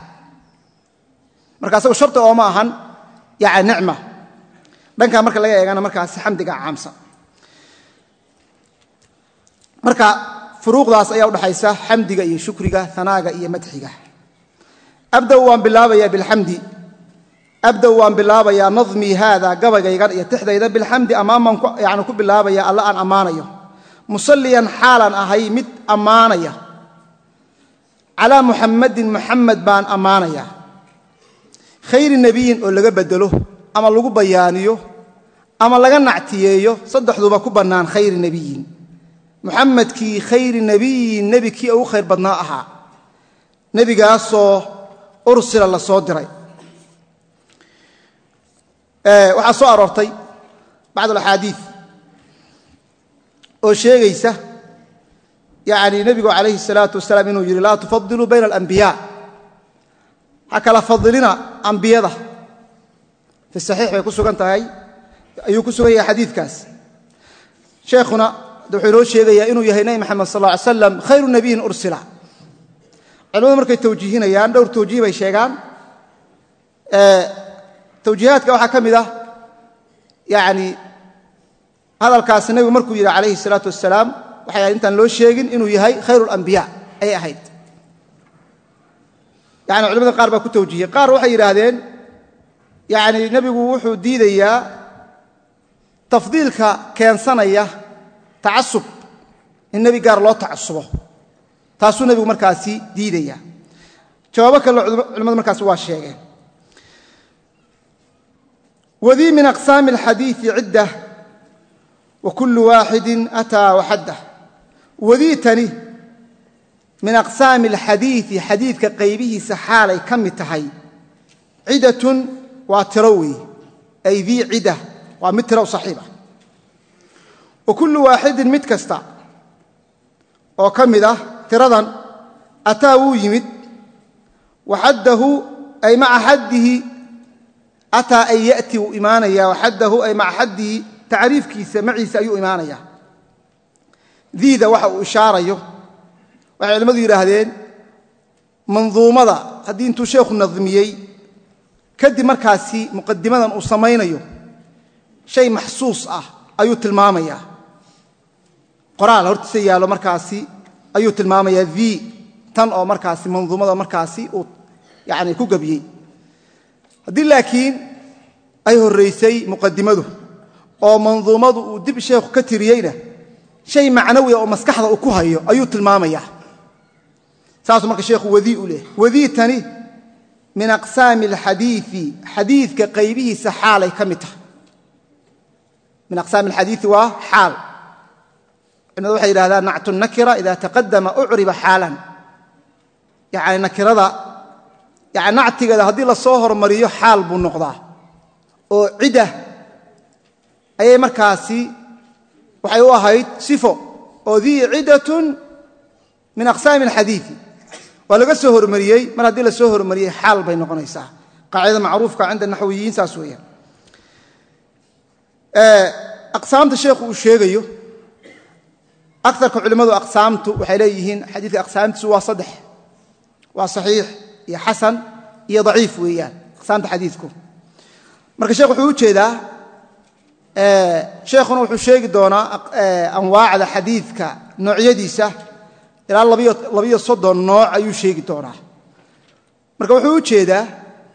Marka asagu sharti ooma ahan yani nicma dhankaa marka laga eegana markaasi xamdiga caamsan. Marka furuuqdaas ayaa udhaxaysa xamdiga iyo shukriga hanaaga iyo madxiga. Abda'u waan bilaabayaa bilxamdi. Abda'u waan bilaabayaa nadmii haada gabaygaygan iyo tixdayda bilxamdi ammaaman yani ku bilaabaya alla aan ammaanayo. Musalliyan xaalan ahay mid ammaanaya. Calaa muxammadin muxamed baan ammaanaya khayri nebiyin oo laga bedelo ama lagu bayaaniyo ama laga nactiyeeyo saddexduba ku bannaan khayri nebiyin. Muxamedkii khayri nebiyin nebi kii ugu khayr badnaa ahaa. Nebigaasoo ursila la soo diray. Waxaa soo aroortay bacd alaxaadiid oo sheegaysa yani nebigu calayhi salaatu wasalaam inuu yidhi laa tufadiluu bayna alambiyaa ha kala fadilina ambiyada fi saxiix bay ku sugan tahay ayuu ku sugan yahay xadiidkaas. Sheekhuna wuxuu inoo sheegayaa inuu yahay nebi maxamed sal ly slam khayru nebiyin ursila. Culimadu markay tawjiihinayaan dhowr tawjiih bay sheegaan. Tawjiihaadka waxaa ka mid ah yani hadalkaasi nebigu markuu yidhi calayhi salaatu wasalaam waxay ahayd intaan loo sheegin inuu yahay khayru alambiya ayay ahayd. Yani culimada qaar baa ku tawjiihiyey qaar waxay yidhaahdeen yani nebigu wuxuu diidayaa tafdiilka keensanaya tacasub in nebi gaar loo tacasubo. Taasuu nebigu markaasi diidaya. Jawaabo kale culimadu markaasi waa sheegeen. Wadii min aqsaami alxadiii cidda wa kullu waaxidin ataa waxaddah wadiitani min aqsaami alxadiii xadiidka qaybihiisa xaalay ka mid tahay. Cidatun waa tiro wey ay dii cida. Waa mid tiro saxiib ah. Wa kullu waaxidin mid kasta oo ka mid ah tiradan ataa wuu yimid. Waxaddahu ay maca xaddihi ataa ay ya'ti wuu imaanaya. Waxaddahu ay maca xaddihi tacriifkiisa maciisa ayuu imaanaya. Diida waxa uu ishaarayo. Waxay culimmadu yidhaahdeen manduumada haddii intuu sheekhu nadmiyey kadib markaasi muqadimadan uu samaynayo shay maxsuus ah ayuu tilmaamayaa qoraal hortiisa yaallo markaasi ayuu tilmaamayaa vi tan oo markaasi manduumada markaasi uu yani ku gebiyey haddii laakiin ay horraysay muqadimadu oo manduumadu uu dib sheekhu ka tiriyeyna shay macnawiya oo maskaxda uu ku hayo ayuu tilmaamayaa saasuu marka sheekhu wadii u leehay wadiitani min aqsaami alxadiii xadiidka qaybihiisa xaalay ka mid tahay. Min aqsaami alxadiii waa xaal. Culimadu waxay yidhahdaan nactu nakira ida taqadama ucriba xaalan. Yani nakirada yani nactigeeda haddii la soo hormariyo xaal buu noqdaa. Oo cidda ayay markaasi waxay u ahayd sifo. Oo dii ciddatun min aqsaami alxadiii waa laga soo hormariyey mar haddii la soo hormariyey xaal bay noqonaysaa. Qaacidada macruufka cinda naxwiyiin saas weeyaan. Aqsaamta sheekhu uu sheegayo akarka culimmadu aqsaamtu waxay leeyihiin xadiidka aqsaamtiisu waa saddex. Waa saxiix iyo xasan iyo daciif weeyaan aqsaamta xadiidku. Marka sheekh wuxuu u jeedaa sheekhuna wuxuu sheegi doonaa anwaacda xadiidka noocyadiisa ilaa labiyo soddon nooc ayuu sheegi doonaa. Marka wuxuu u jeedaa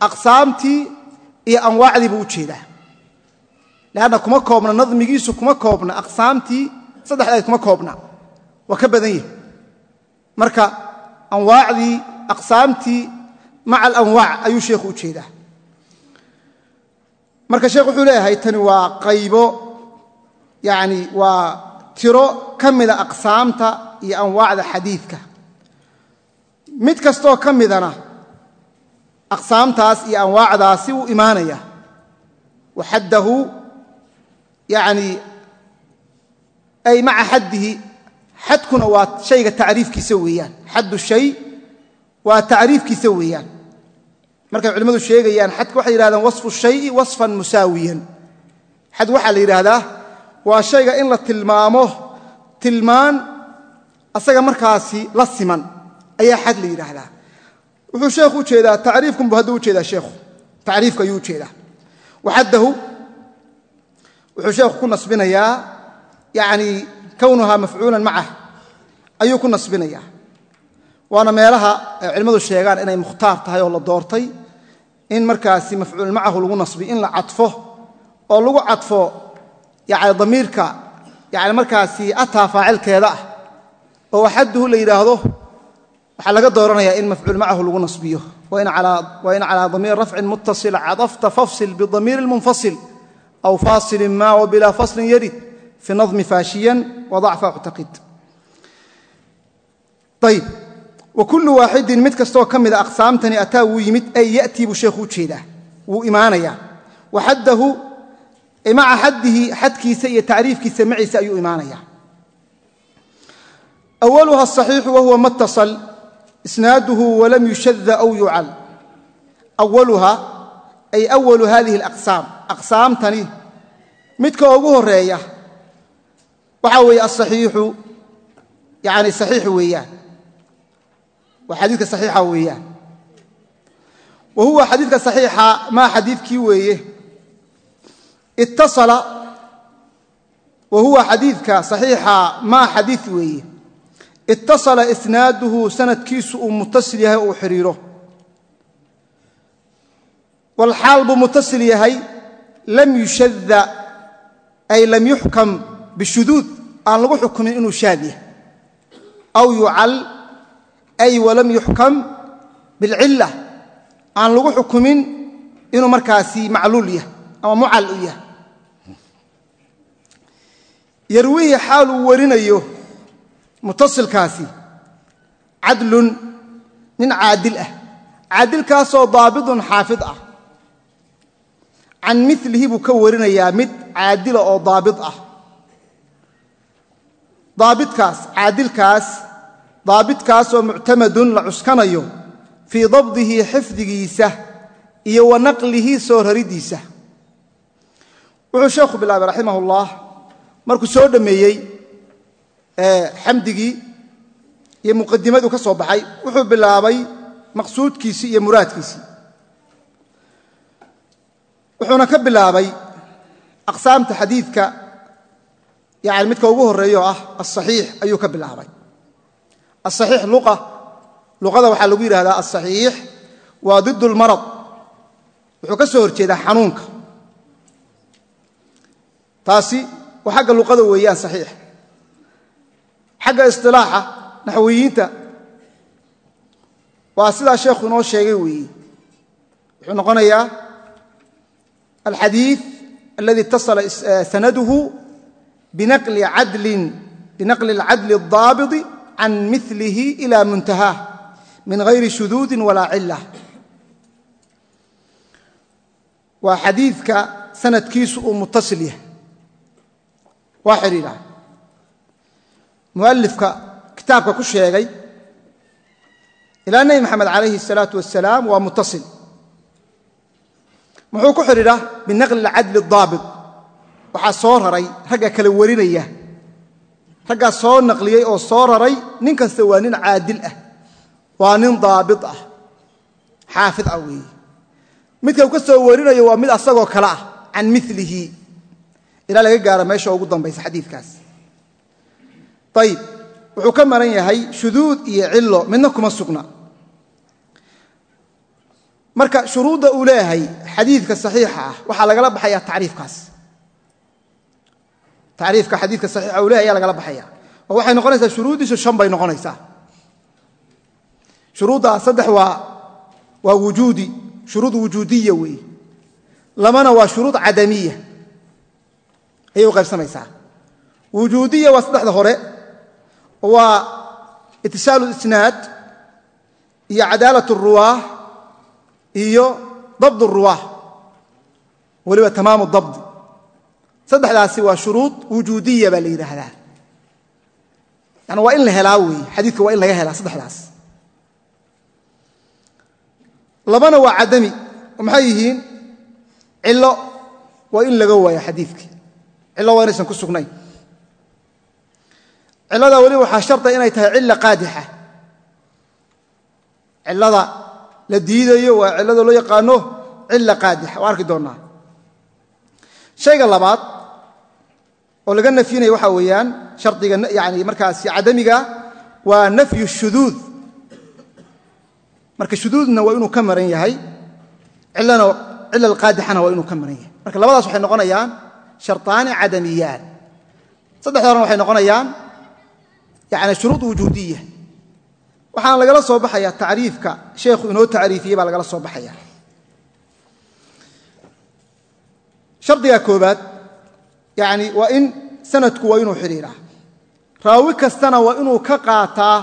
aqsaamtii iyo anwaacdii buu u jeedaa. Leanna kuma koobna nadmigiisu kuma koobna aqsaamtii saddexdayd kuma koobna. Waa ka badan yahi marka anwaacdii aqsaamtii maca alanwaac ayuu sheekhu u jeedaa. Marka sheekh wuxuu leeyahay tani waa qaybo yani waa tiro ka mida aqsaamta iyo anwaacda xadiidka. Mid kastoo ka midana aqsaamtaas iyo anwaacdaasi wuu imaanaya waxaddahu yani ay maca xaddihi xadkuna waa shayga tacriifkiisa weeyaan. Xaddu shay waa tacriifkiisa weeyaan. Markay culimmadu sheegayaan xadka waxay yidhahdaan wasfu shayi wasfan musaawiyan xad waxaa la yidhaahdaa waa shayga in la tilmaamo tilmaan asaga markaasi la siman ayaa xad la yidhaahdaa. Wuxuu sheekhu u jeedaa tacriifkunbu hadduu u jeedaa sheekhu. Tacriifka ayuu u jeedaa waxaddahu wuxuu sheekhu ku nasbinayaa yani kownuhaa mafcuulan macah ayuu ku nasbinayaa. Waana meelaha ay culimmadu sheegaan inay mukhtaar tahay oo la doortay in markaasi mafcuul macahu lagu nasbiyo in la cadfo oo lagu cadfo damiirka markaasi ataa faacilkeeda ah oo waxadduhu la yidhaahdo waxaa laga dooranayaa in mafcuul macahu lagu nasbiyo. Wain calaa damiir rafcin muttasil cadafta fafsil bidamiiri munfasil aw faasilin ma wbilaa faslin yarid fi nadmi faashiyan wadacfa uctaqid ayb wa kullu waaxidin mid kastoo ka mida aqsaamtani ataa wuu yimid ay yatii buu sheekhu u jeedaa wuu imaanayaa. Wa xaddahu maca xaddihi xadkiisa iyo tacriifkiisa maciisa ayuu imaanaya awaluha asaxiixu wahuwa matasal isnaaduhu walam yushada aw yucal. Awaluha ay awalu hadihi alaqsaam. Aqsaamtani midka ugu horreeya waxaa weeye asaxiixu yani saxiix weeyaan. Waa xadiidka saxiixa weeyaan. Wa huwa xadiidka saxiixa maa xadiidkii weeye ittasala wa huwa xadiidka saxiixa maa xadiid weeye. Ittasala isnaaduhu sanadkiisu uu mutasil yahay uu xidhiiro walxaal buu mutasil yahay lam yushada ay lam yuxkam bishuduud aan lagu xukumin inuu shaad yahay. Aw yucal ay walam yuxkam bilcilla aan lagu xukumin inuu markaasi macluul yahay ama mucal u yahay. Yarwihi xaal uu warinayo mutasilkaasi cadlun nin caadil ah. Caadilkaasoo daabidun xaafid ah. Can milihi buu ka warinayaa mid caadila oo daabid ah. Daabidkaas caadilkaas daabidkaasoo muctamadun la cuskanayo fii dabdihi xifdigiisa iyo wa naqlihi soo rariddiisa wuxuu sheekhu bilaabay raximah ullah markuu soo dhammeeyey xamdigii iyo muqadimaduu ka soo baxay wuxuu bilaabay maqsuudkiisii iyo muraadkiisii. Wuxuuna ka bilaabay aqsaamta xadiidka yani midka ugu horeeyo ah asaxiix ayuu ka bilaabay. Asaxiix luqa luqada waxaa lagu yidhahdaa asaxiix waa did lmarad wuxuu ka soo horjeedaa xanuunka taasi waa xagga luqada weeyaan saxiix. Xagga isilaaxa naxwiyiinta waa sidaa sheekhu inoo sheegay weeye wuxuu noqonayaa alxadii aladi itasala sanaduhu binaqli cadli اdaabidi can milihi ila muntahaah min hayri shuduudi walaa cila waa xadiika sanadkiisu uu mutasil yahay waa xidhiidha mualifka kitaabka ku sheegay ilaa nebi maxamed calayhi الsalaaةu wasalaam waa mutasil muxuu ku xidhiidha binaqli اlcadli الdaabit waxaa soo raray ragga kala warinaya raggaa soo naqliyey oo soo raray nin kasta waa nin caadil ah waa nin daabit ah xaafid ah weeye midka uu ka soo warinayo waa mid asagoo kale ah can milihi ilaa laga gaaro meesha ugu dambaysa xadiidkaas. Ayib wuxuu ka maran yahay shuduud iyo cillo midna kuma sugna. Marka shuruudda uu leeyahay xadiidka saxiixa ah waxaa lagala baxaya tacriifkaas. Tacriifka xadiidka saxiixa uu leeyahay ayaa lagala baxaya oo waxay noqonaysaa shuruuddiisu shan bay noqonaysaa. Shuruuddaa saddex waa waa wujuudi shuruud wujuudiya weeye. Labana waa shuruud cadamiya ayay u qaybsamaysaa. Wujuudiya waa saddexda hore waa itisaalu isnaad iyo cadaalat اruwaah iyo dabd اruwaah weliba tamaamu dabdi saddexdaasi waa shuruud wujuudiya baa la yidhaahdaa. Yani waa in la helaa weeye xadiidka waa in laga helaa saddexdaas. Labana waa cadami maxay yihiin? Cillo waa in laga waayo xadiidka cillo waa inaysan ku sugnayn. Cillada weliba waxaa sharda inay tahay cilla qaadixa. Cillada la diidayo waa cillada loo yaqaano cilla qaadixa. Waa arki doonnaa shayga labaad oo laga nafyinayo waxaa weeyaan shardiga yani markaasi cadamiga waa nafyu shuduud. Marka shuduudna waa inuu ka maran yahay. Cillana cilla alqaadixana waa inuu ka maran yahay. Marka labadaas waxay noqonayaan sharطaani cadamiyaan. Saddexda horena waxay noqonayaan yani shuruud wujuudiya waxaana lagala soo baxaya tacriifka sheekhu inoo tacriifiyey baa lagala soo baxaya. Shardiga koobaad yani waa in sanadku waa inuu xidhiiraa raawi kastana waa inuu ka qaataa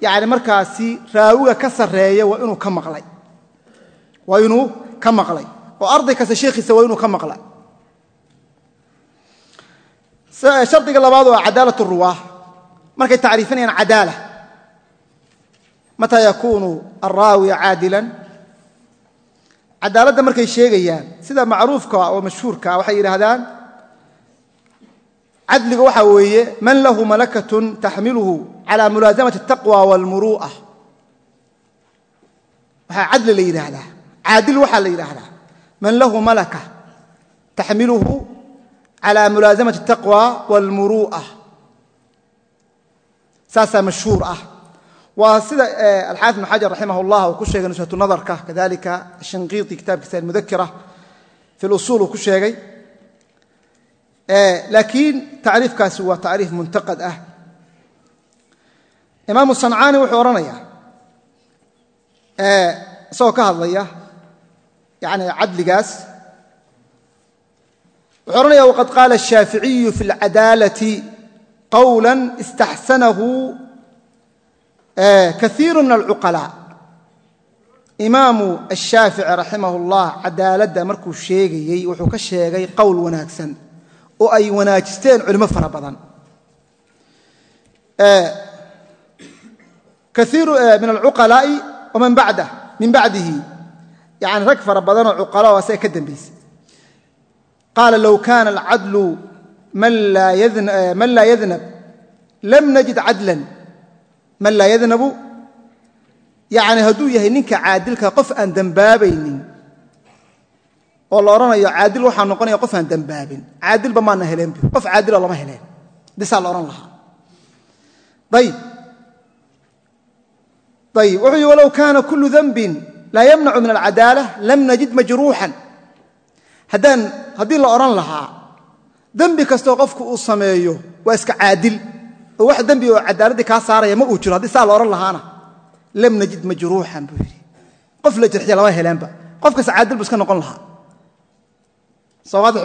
yani markaasi raawiga ka sarreeya waa inuu ka maqlay. Inuu ka maqlay. Oo arday kasta sheekhiisa waa inuu ka maqla hardiga labaad waa cadaalat ruwaa. Markay tacriifinayaan cadaala. Mataa yakuunu araawi caadila cadaaladda markay sheegayaan sida macruufka ah oo mashhuurka ah, waxay yidhaahdaan cadliga waxaa weeye man lahu malakatun taxmiluhu cala mulaasamati ataqwa walmuru'a waxaa cadli la yidhaahdaa. Caadil waxaa la yidhaahdaa. Man lahu malaka taxmiluhu cala mulaasamati الtaqwa wاlmuru'a saasaa mashhuur ah waa sida alxaafid ibn xajar raximah اllah uu ku sheegay nushat nadarka kadalika ashanqiiti kitaabkiisa almudakira fi اlusul uu ku sheegay laakiin tacriifkaasi waa tacriif muntaqad ah imaamu sancaani wuxuu odhanaya isagoo ka hadlaya yani cadligaas wuxuu odhanaya waqad qaala الshaaficiyu fi اlcadaalati qawla istaxsanahu kaiiru min alcuqalaa imaamu ashaafici raximah اllah cadaaladda markuu sheegayey wuxuu ka sheegay qowl wanaagsan oo ay wanaajisteen culimo fara badan kaiiru min alcuqalaa'i waman bacdah min bacdihi yani rag fara badanoo cuqala oo asaga ka dambaysay qaala low kaana alcadlu man laa yadnab lam najid cadlan man laa yadnabu yani hadduu yahay ninka caadilka qof aan dembaabaynin oo la odhanayo caadil waxaa noqonaya qof aan dembaabin caadilba maana heleenb qof caadilo lama heleen disaa la odhan lahaa ayib ayib wuxuu yihi walow kaana kullu denbin laa yamnacu min alcadaala lam najid majruuxan haddii la odhan lahaa dembi kastoo qofku uu sameeyo waa iska caadil oo wax dembi oo cadaaladdii kaa saaraya ma uu jiro haddii saa la odhan lahaana lam najid majruuxan buu yidhi. Qof la jirxiya lama heleenba. Qof kasta caadil buu iska noqon lahaa. Soo waadix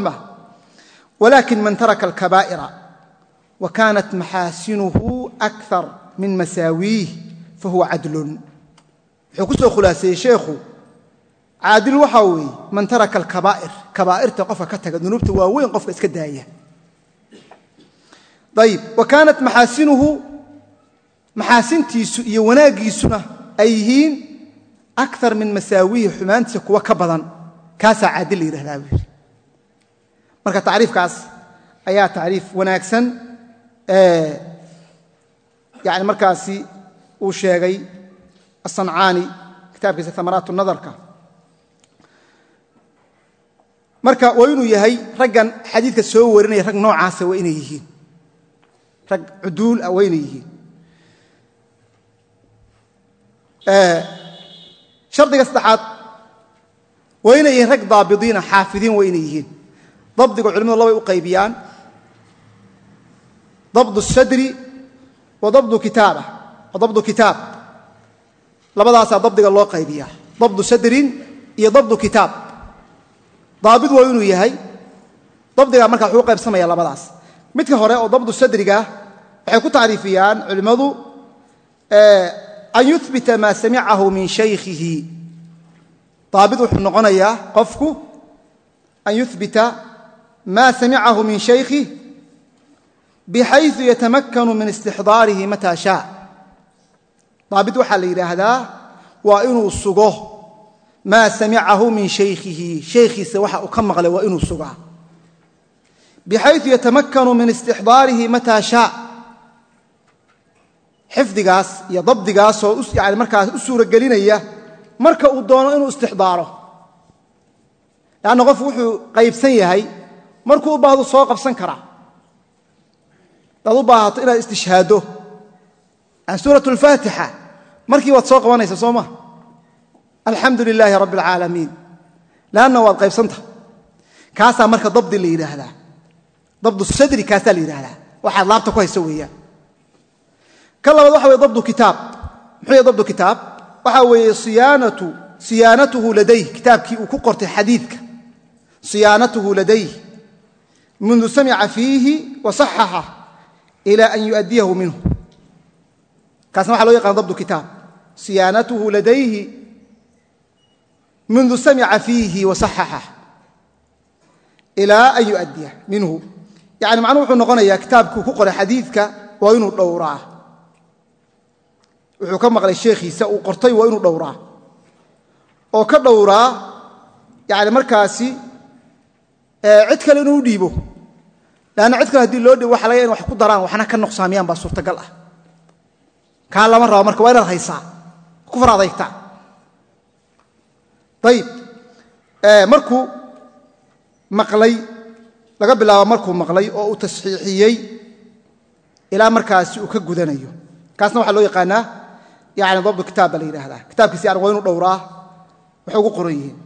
walaakin man taraka alkabaa'ira wa kaanat maxaasinuhu akar min masaawiih fahuwa cadlun. Wuxuu ku soo khulaaseeyey sheekhu caadil waxaa weeye man taraka alkabaa'ir kabaa'irta qofka ka taga dunuubta waaweyn qofka iska daaya. Ayib wa kaanat maxaasinuhu maxaasintiisu iyo wanaaggiisuna ay yihiin akar min masaawiihi xumaantiisa kuwa ka badan. Kaasaa caadil la yidhahdaa buu yidhi. Marka tacriifkaas ayaa tacriif wanaagsan yani markaasi uu sheegay asancaani kitaabkiisa amaraat nadarka marka waa inuu yahay raggan xadiidka soo warinaya rag noocaasa waa inay yihiin. Rag cuduul ah waa inay yihiin. Shardiga saddexaad waa inay yihiin rag daabidiina xaafidiin waa inay yihiin. Dabdiga culimadu labay u qaybiyaan. Dabdu sadri wa dabdu kitaaba wa dabdu kitaab. Labadaasaa dabdiga loo qaybiyaa. Dabdu sadrin iyo dabdu kitaab daabit waa inuu yahay dabdiga marka wuxuu qaybsamaya labadaas. Midka hore oo dabdu sadriga waxay ku tacriifiyaan culimmadu an yuhbita maa samicahu min shaykhihi. Daabit wuxuu noqonayaa qofku an yuhbita maa samicahu min shaykhih bixayu yatamakanu min istixdaarihi mataa shaa. Daabit waxaa la yidhaahdaa waa inuu sugo maa samicahu min shaykhihi. Shaykhiisa waxa uu ka maqlay waa inuu sugaa. Bixayu yatamakanu min istixdaarihi mataa shaa. Xifdigaas iyo dabdigaasoo yani markaas u suuragelinaya marka uu doono inuu istixdaaro. Leanna qofku wuxuu qaybsan yahay markuu u baahdo soo qabsan karaa. Hadaad u baahato inaad istishhaado. An suurat alfaatixa markii waad soo qabanaysa soo ma alxamdu lilaahi rabbi alcaalamiin leanna waad qaybsanta. Kaasaa marka dabdi la dabdu sadri kaasaa la yidhaahdaa. Laabta ku hayso weeyaan. Ka labaad waxa weye dabdu kitaab. Muxuu yahy dabdu kitaab? Waxaa weeye siyaanatu siyaanatuhu ladayh kitaabkii uu ku qortay xadiidka. Siyaanatuhu ladayh mundu samica fiihi wa saxaxa ila an yu'addiyahu minhu. Kaasna waxa loo yaqana dabdu kitaab mundu samica fiihi wa saxaxa ilaa an yu'addiya minhu yani macnuhu wuxuu noqonayaa kitaabkii uu ku qoray xadiidka waa inuu dhowraa wuxuu ka maqlay sheekhiisa uu qortay waa inuu dhowraa oo ka dhowraa yani markaasi cid kale inuu u dhiibo leanna cid kale haddii loo dhiibo waxa laga in wax ku daraan waxna ka nuqsaamiyaan baa suurtagal ayib markuu maqlay laga bilaabo markuu maqlay oo uu tasxiixiyey ilaa markaasi uu ka gudanayo. Kaasna waxaa loo yaqaanaa yani dabdu kitaab la yidhaahdaa. Kitaabkiisi yani waa inuu dhowraa waxay ugu qoran yihiin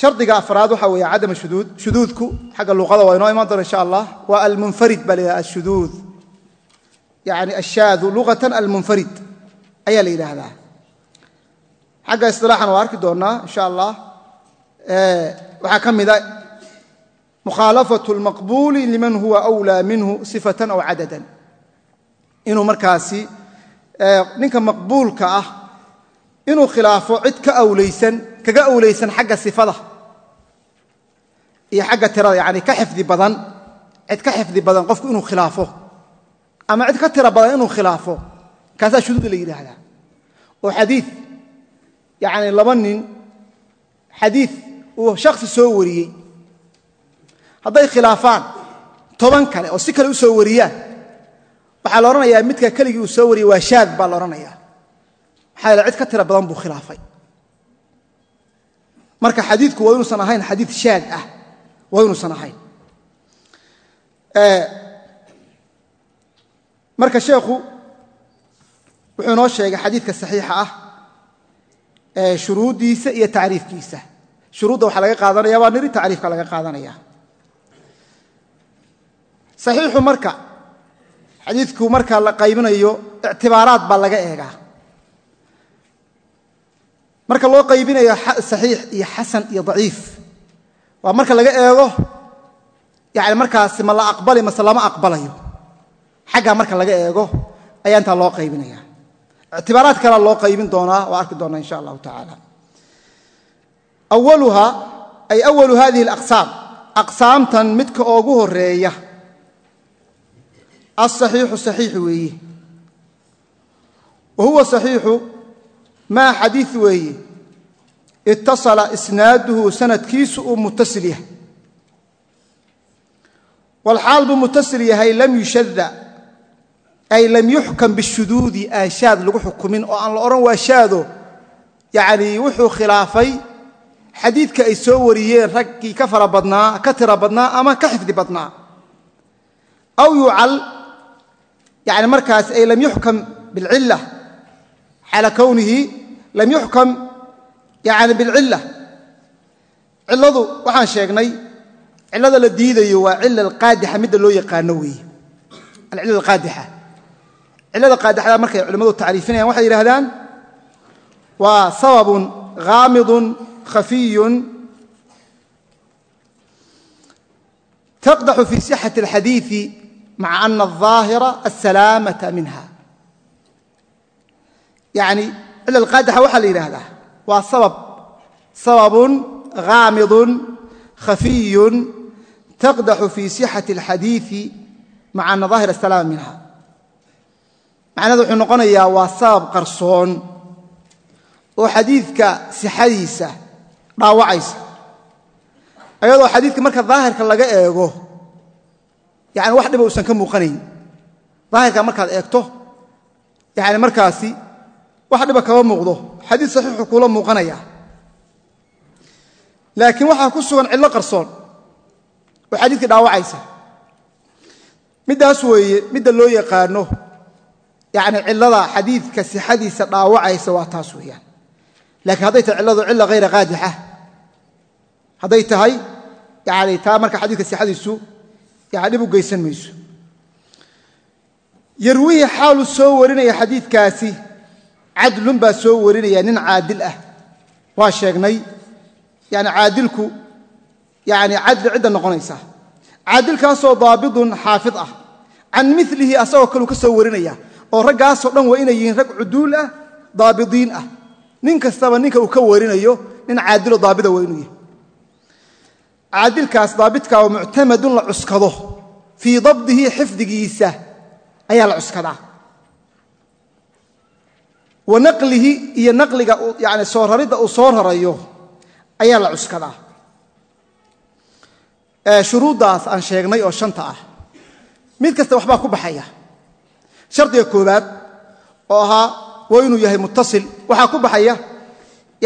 shardiga afraad waxaa weeye cadam shuduud. Shuduudku xagga luqada waa inoo imaan doona insha allah. Waa almunfarid baa la yidhahda ashuduud yani ashaadu luqatan almunfarid ayaa la yidhaahdaa xagga isilaaxan waa arki doonnaa insha allah waxaa ka mida mukhaalafatu lmaqbuuli liman huwa awlaa minhu sifatan aw cadadan. Inuu markaasi ninka maqbuulka ah inuu khilaafo cid ka awlaysan kaga awlaysan xagga sifada iyo xagga tirada yani ka xifdi badan cid ka xifdi badan qofku inuu khilaafo ama cid ka tira badan inuu khilaafo kaasaa shuduud la yidhaahdaa. Oo xadii yani laba nin xadii uu shakhsi soo wariyey. Hadday khilaafaan toban kale oo si kale u soo wariyaan waxaa la odhanayaa midka keligii uu soo wariyey waa shaad baa la odhanaya maxaa yaele cid ka tira badan buu khilaafay. Marka xadiidku waa inuusan ahayn xadiid shaad ah waa inuusan ahayn marka sheekhu wuxuu inoo sheegay xadiidka saxiixa ah shuruuddiisa iyo tacriifkiisa. Shuruudda waxaa laga qaadanaya baa niri tacriifka laga qaadanaya. Saxiixu marka xadiidku marka la qaybinayo ictibaaraad baa laga eegaa. Marka loo qaybinayo saxiix iyo xasan iyo daciif waa marka laga eego yani markaasi ma la aqbali mase lama aqbalayo. Xaggaa marka laga eego ayaa intaa loo qaybinaya ictibaaraad kalea loo qaybin doonaa waa arki doonaa insha allahu tacaala awaluha ay awalu hadihi alaqsaam aqsaamtan midka oogu horreeya asaxiixu saxiix weeye wa huwa saxiixu maa xadiid weeye itasala isnaaduhu sanadkiisu uu mutasil yahay walxaal buu mutasil yahay lam yushada ay lam yuxkam bishuduudi aan shaad lagu xukumin oo aan la odhan waa shaado. Yacnii wuxuu khilaafay xadiidka ay soo wariyeen raggii ka fara badnaa ka tira badnaa ama ka xifdi badnaa. Aw yucal yani markaas ay lam yuxkam bilcilla xaala kownihi lam yuxkam yani bilcilla cilladu waxaan sheegnay cillada la diidayo waa cila alqaadixa midda loo yaqaano weeye. Alcilla alqaadixa cillada qaadixada markay culimmadu tacriifinayaan waxay yidhahdaan waa sababun ghaamidun khafiyun taqdaxu fi sixati alxadiidi maca ana alظaahira asalaamata minha. Yani cila alqaadaxa waxaa la yidhaahdaa waa sabab sababun ghaamidun khafiyun taqdaxu fi sixati alxadiidi maca ana daahira asalaama minha macnahedu wuxuu noqonayaa waa sabab qarsoon oo xadiidka sixadiisa dhaawacaysa. Ayadoo xadiidka marka daahirka laga eego yani wax dhiba uusan ka muuqanayn. Daahirka markaad eegto yani markaasi wax dhiba kama muuqdo. Xadiid saxiixu kuula muuqanaya laakiin waxaa ku sugan cillo qarsoon oo xadiidkii dhaawacaysa. Middaas weeye midda loo yaqaano yani cillada xadiidka sixadiisa dhaawacaysa waa taas weeyaan. Lakiin hadday tahay cilladu cilla hayra qaadixa hadday tahay yani taa marka xadiidka sixadiisu yani dhib u geysan mayso. Yarwihii xaaluu soo warinaya xadiidkaasi cadlun baa soo warinaya nin caadil ah. Waa sheegnay yani caadilku yani cadli cidda noqonaysa. Caadilkaasoo daabidun xaafid ah. Can milihi asagoo kaleu ka soo warinaya oo raggaasoo dhan waa inay yihiin rag cuduul ah daabidiin ah. Nin kastaba ninka uu ka warinayo nin caadilo daabida waa inuu yahay. Caadilkaas daabidka oo muctamadun la cuskado. Fii dabdihi xifdigiisa ayaa la cuskadaa. Wa naqlihi iyo naqliga yani soo raridda uu soo rarayo ayaa la cuskadaa. Shuruuddaas aan sheegnay oo shanta ah. Mid kasta waxbaa ku baxaya shardiga koowaad oo ahaa waa inuu yahay muttasil. Waxaa ku baxaya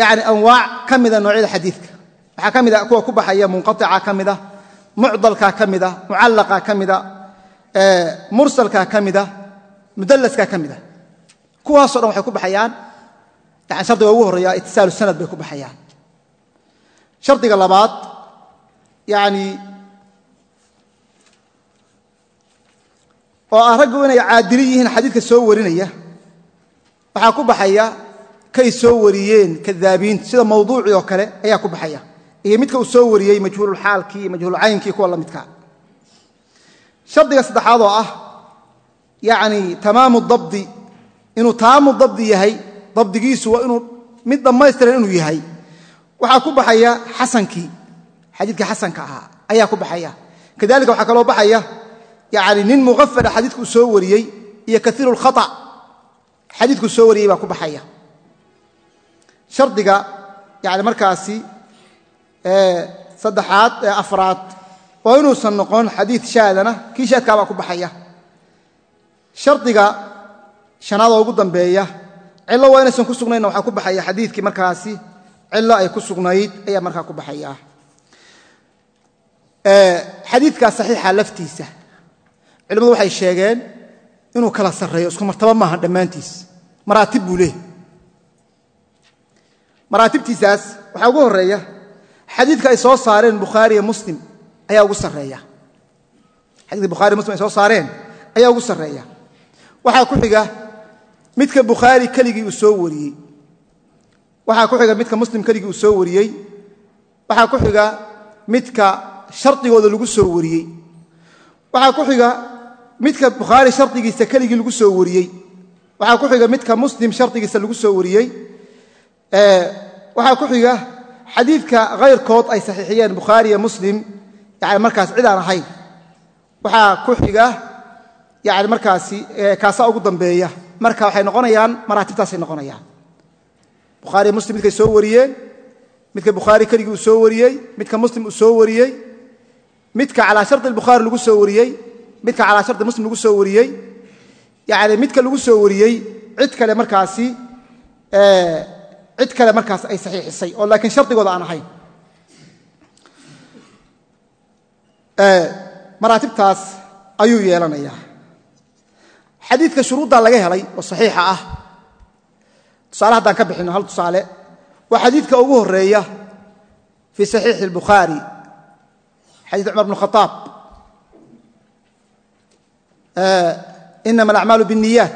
yani anwaac ka mida noocyada xadiidka. Waxaa ka mida kuwa ku baxaya munqaطica ka mida mucdalkaa ka mida mucallaqaa ka mida mursalkaa ka mida mudallaskaa ka mida. Kuwaasoo dhan waxay ku baxayaan yani shardiga ugu horreeya itisaalu sanad bay ku baxayaan. Shardiga labaad yani oo ah raggu inay caadili yihiin xadiidka soo warinaya waxaa ku baxaya kay soo wariyeen kadaabiinta sida mawduucii oo kale ayaa ku baxaya. Iyo midka uu soo wariyey majhuululxaalkii majhuulcaynkii kuwa la midkaa shardiga saddexaad oo ah yani tamaamu dabdi inuu tamaamu dabdi yahay dabdigiisu waa inuu mid dhammaystiran inuu yahay. Waxaa ku baxaya xasankii xadiidkii xasanka ahaa ayaa ku baxaya. Kadalika waxaa kaloo baxaya yani nin muqafara xadiidku soo wariyey iyo kaiiru lkhaa xadiidku soo wariyey baa ku baxaya. Shardiga yani markaasi saddexaad ee afraad waa inuusan noqon xadiid shaadana kii shaadkaabaa ku baxaya. Shardiga shanaad oo ugu dambeeya cillo waa inaysan ku sugnaynna waxaa ku baxaya xadiidkii markaasi cillo ay ku sugnayd ayaa markaa ku baxaya. Xadiidkaa saxiixa laftiisa culimadu waxay sheegeen inuu kala sarreeyo isku martaba maaha dhammaantiis. Maraatib buu leehay maraatibtiisaas waxaa ugu horreeya xadiidka ay soo saareen bukhaariyo muslim ayaa ugu sarreeya. Xadidka bukhari muslim ay soo saareen ayaa ugu sarreeya. Waxaa ku xiga midka bukhaari keligii uu soo wariyey. Waxaa ku xiga midka muslim keligii uu soo wariyey. Waxaa ku xiga midka shardigooda lagu soo wariyey. Waxaa ku xiga midka bukhaari shardigiisa keligii lagu soo wariyey. Waxaa ku xiga midka muslim shardigiisa lagu soo wariyey. Waxaa ku xiga xadiidka hayrkood ay saxiixiyeen bukhaari iyo muslim yani markaas cid aan ahayn. Waxaa ku xiga yani markaasi kaasaa ugu dambeeya. Marka waxay noqonayaan maraatibtaasay noqonayaan. Bukhaariyo muslim midkay soo wariyeen midka bukhaari keligii soo wariyey midka muslim soo wariyey midka calaa shardi bukhaari lagu soo wariyey midka calaa shardi muslim lagu soo wariyey yani midka lagu soo wariyey cid kale markaasi cid kale markaas ay saxiixisay oo laakiin shardigooda aan ahayn. Maraatibtaas ayuu yeelanayaa. Xadiidka shuruuddaa laga helay oo saxiixa ah tusaale haddaan ka bixinno hal tusaale waa xadiidka ugu horreeya fii saxiixi اlbukhaari xadiid cumar bn khaaab inama alacmaalu biاniyaat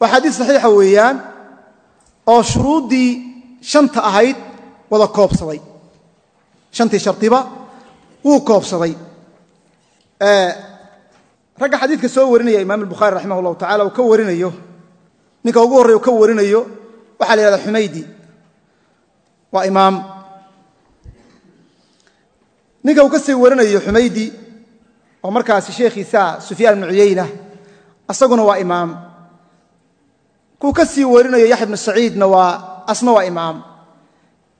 waa xadiid saxiixa weeyaan oo shuruuddii shanta ahayd wada koobsaday. Shantii shardiba wuu koobsaday. Ragga xadiidka soo warinaya imaam albukhaari raximah allahu tacala uu ka warinayo ninka ugu horrey uu ka warinayo waxaa la yihahda xumaydi waa imaam. Ninka uu ka sii warinayo xumaydi oo markaasi sheekhiisa sufyaan ibnu cuyayna asaguna waa imaam. Kuu ka sii warinayo yaxya ibnu saciidna waa asna waa imaam.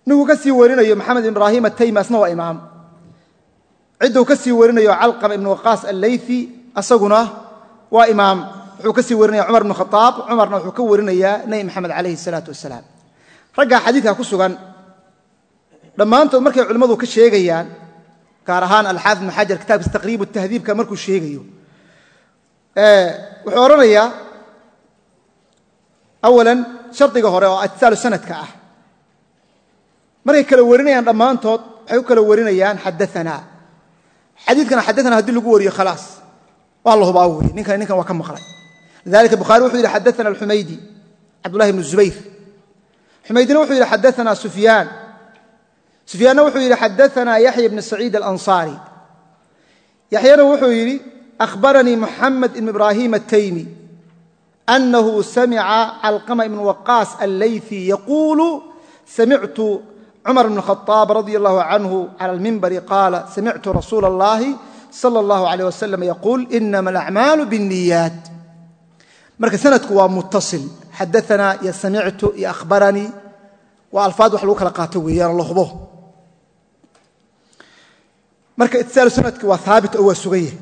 Ninkuu ka sii warinayo maxamed ibraahim ataymi asna waa imaam. Cidduu ka sii warinayo calqama ibnu waqaas alleyfi asaguna waa imaam. Wuxuu ka sii warinaya cumar ibnu khaaab cumarna wuxuu ka warinayaa nebi maxamed calayhi salaatu wasalaam. Raggaa xadiidka ku sugan dhammaantood markay culimmadu ka sheegayaan gaar ahaan alxaafid ibnu xajar kitaabkiisa taqriibu tahdiibka markuu sheegayo. Wuxuu odhanayaa awalan shardiga hore oo atisaalu sanadka ah. Markay kala warinayaan dhammaantood waxay u kala warinayaan xadaanaa xadiidkana xadaana haddii lagu wariyo khalaas. Waa la hubaa weye ninkan ninkan waa ka maqlay. Lidalika bukhaari wuxuu yidhi xadaana alxumaydi cabdullahi ibnu zubayr. Xumaydina wuxuu yidhi xadaana sufyaan sufyaanna wuxuu yidhi xadaana yaxya ibn saciid alansaari. Yaxyana wuxuu yidhi akhbaranii muxamed ibn ibraahim ataymi anahu samica calqama ibn waqaas alleyfi yaquulu samictu cumar bn khaaab radia allahu canhu cala almimbari qaala samictu rasuula اllahi sala allahu alayh wasalam yaquul inama alacmaalu biاnniyaat marka sanadku waa muttasil. Xadaanaa iyo samictu iyo akhbaranii waa alfaad wax lagu kala qaato weeyaan la marka itisaalu sanadki waa haabit oo waa suganye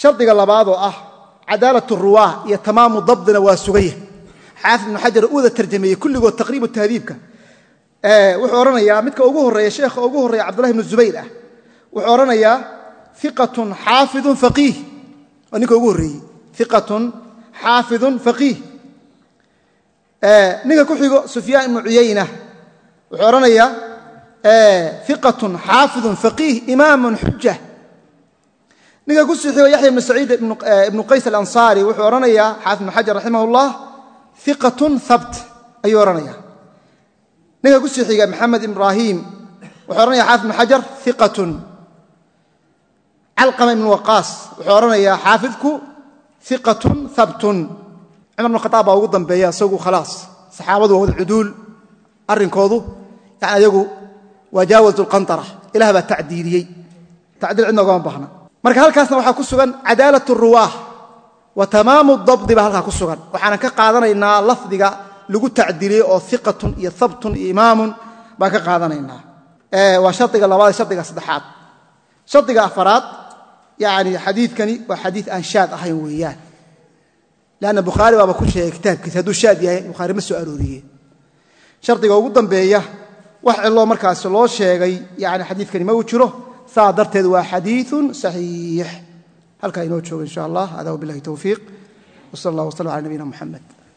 shardiga labaad oo ah cadaalat ruwaa iyo tamaamu dabdina waa suganye xaafid ibnu xajar uuda tarjameeyey kulligood taqriibu tahdiibka. Wuxuu odhanayaa midka ugu horreeya sheekha ugu horreeya cabdullahi ibnu zubayr ah wuxuu odhanayaa iqatun xaafidun faqiih waa ninka ugu horreeyey iqatun xaafidun faqiih ninka ku xigo sufyaan ibnu cuyayna wuxuu odhanayaa iqatun xaafidun faqiih imaamun xuja ninka ku sii xigo yaxya ibnu saciid ibnu qays alansaari wuxuu odhanayaa xaafid ibnu xajar raximah اllah iqatun habt ayuu odhanaya ninka ku sii xiga maxamed ibraahim wuxuu odhanaya xaafid ibnu xajar iqatun calqama ibnu waqaas wuxuu odhanayaa xaafidku iqatun habtun cumar bn khaaab baa ugu dambeeya isagu khalaas. Saxaabadu waa wada cuduul arrinkoodu yani ayagu waa jaawazu lqanara ilah baa tacdiiliyey. Tacdiil cidna ogama baahna marka halkaasna waxaa ku sugan cadaalat ruwaah. Wa tamaamu dabdi baa halkaa ku sugan. Waxaanan ka qaadanaynaa lafdiga lagu tacdiiliyey oo iqatun iyo habtun iyo imaamun baan ka qaadanaynaa. Waa shardiga labaad shardiga saddexaad. Shardiga afaraad yani xadiidkani waa xadiid aan shaad ahayn weeyaan. Lanna bukhaari baaba ku sheegay kitaabkiisa. Hadduu shaad wax ciloo markaas loo sheegay yani xadiidkani ma uu jiro saa darteed waa xadiiu saxiix. Halkaa inoo jooga insha allah hada wbilahi towfiiq wsal allah wslam ala nabiyina muxamed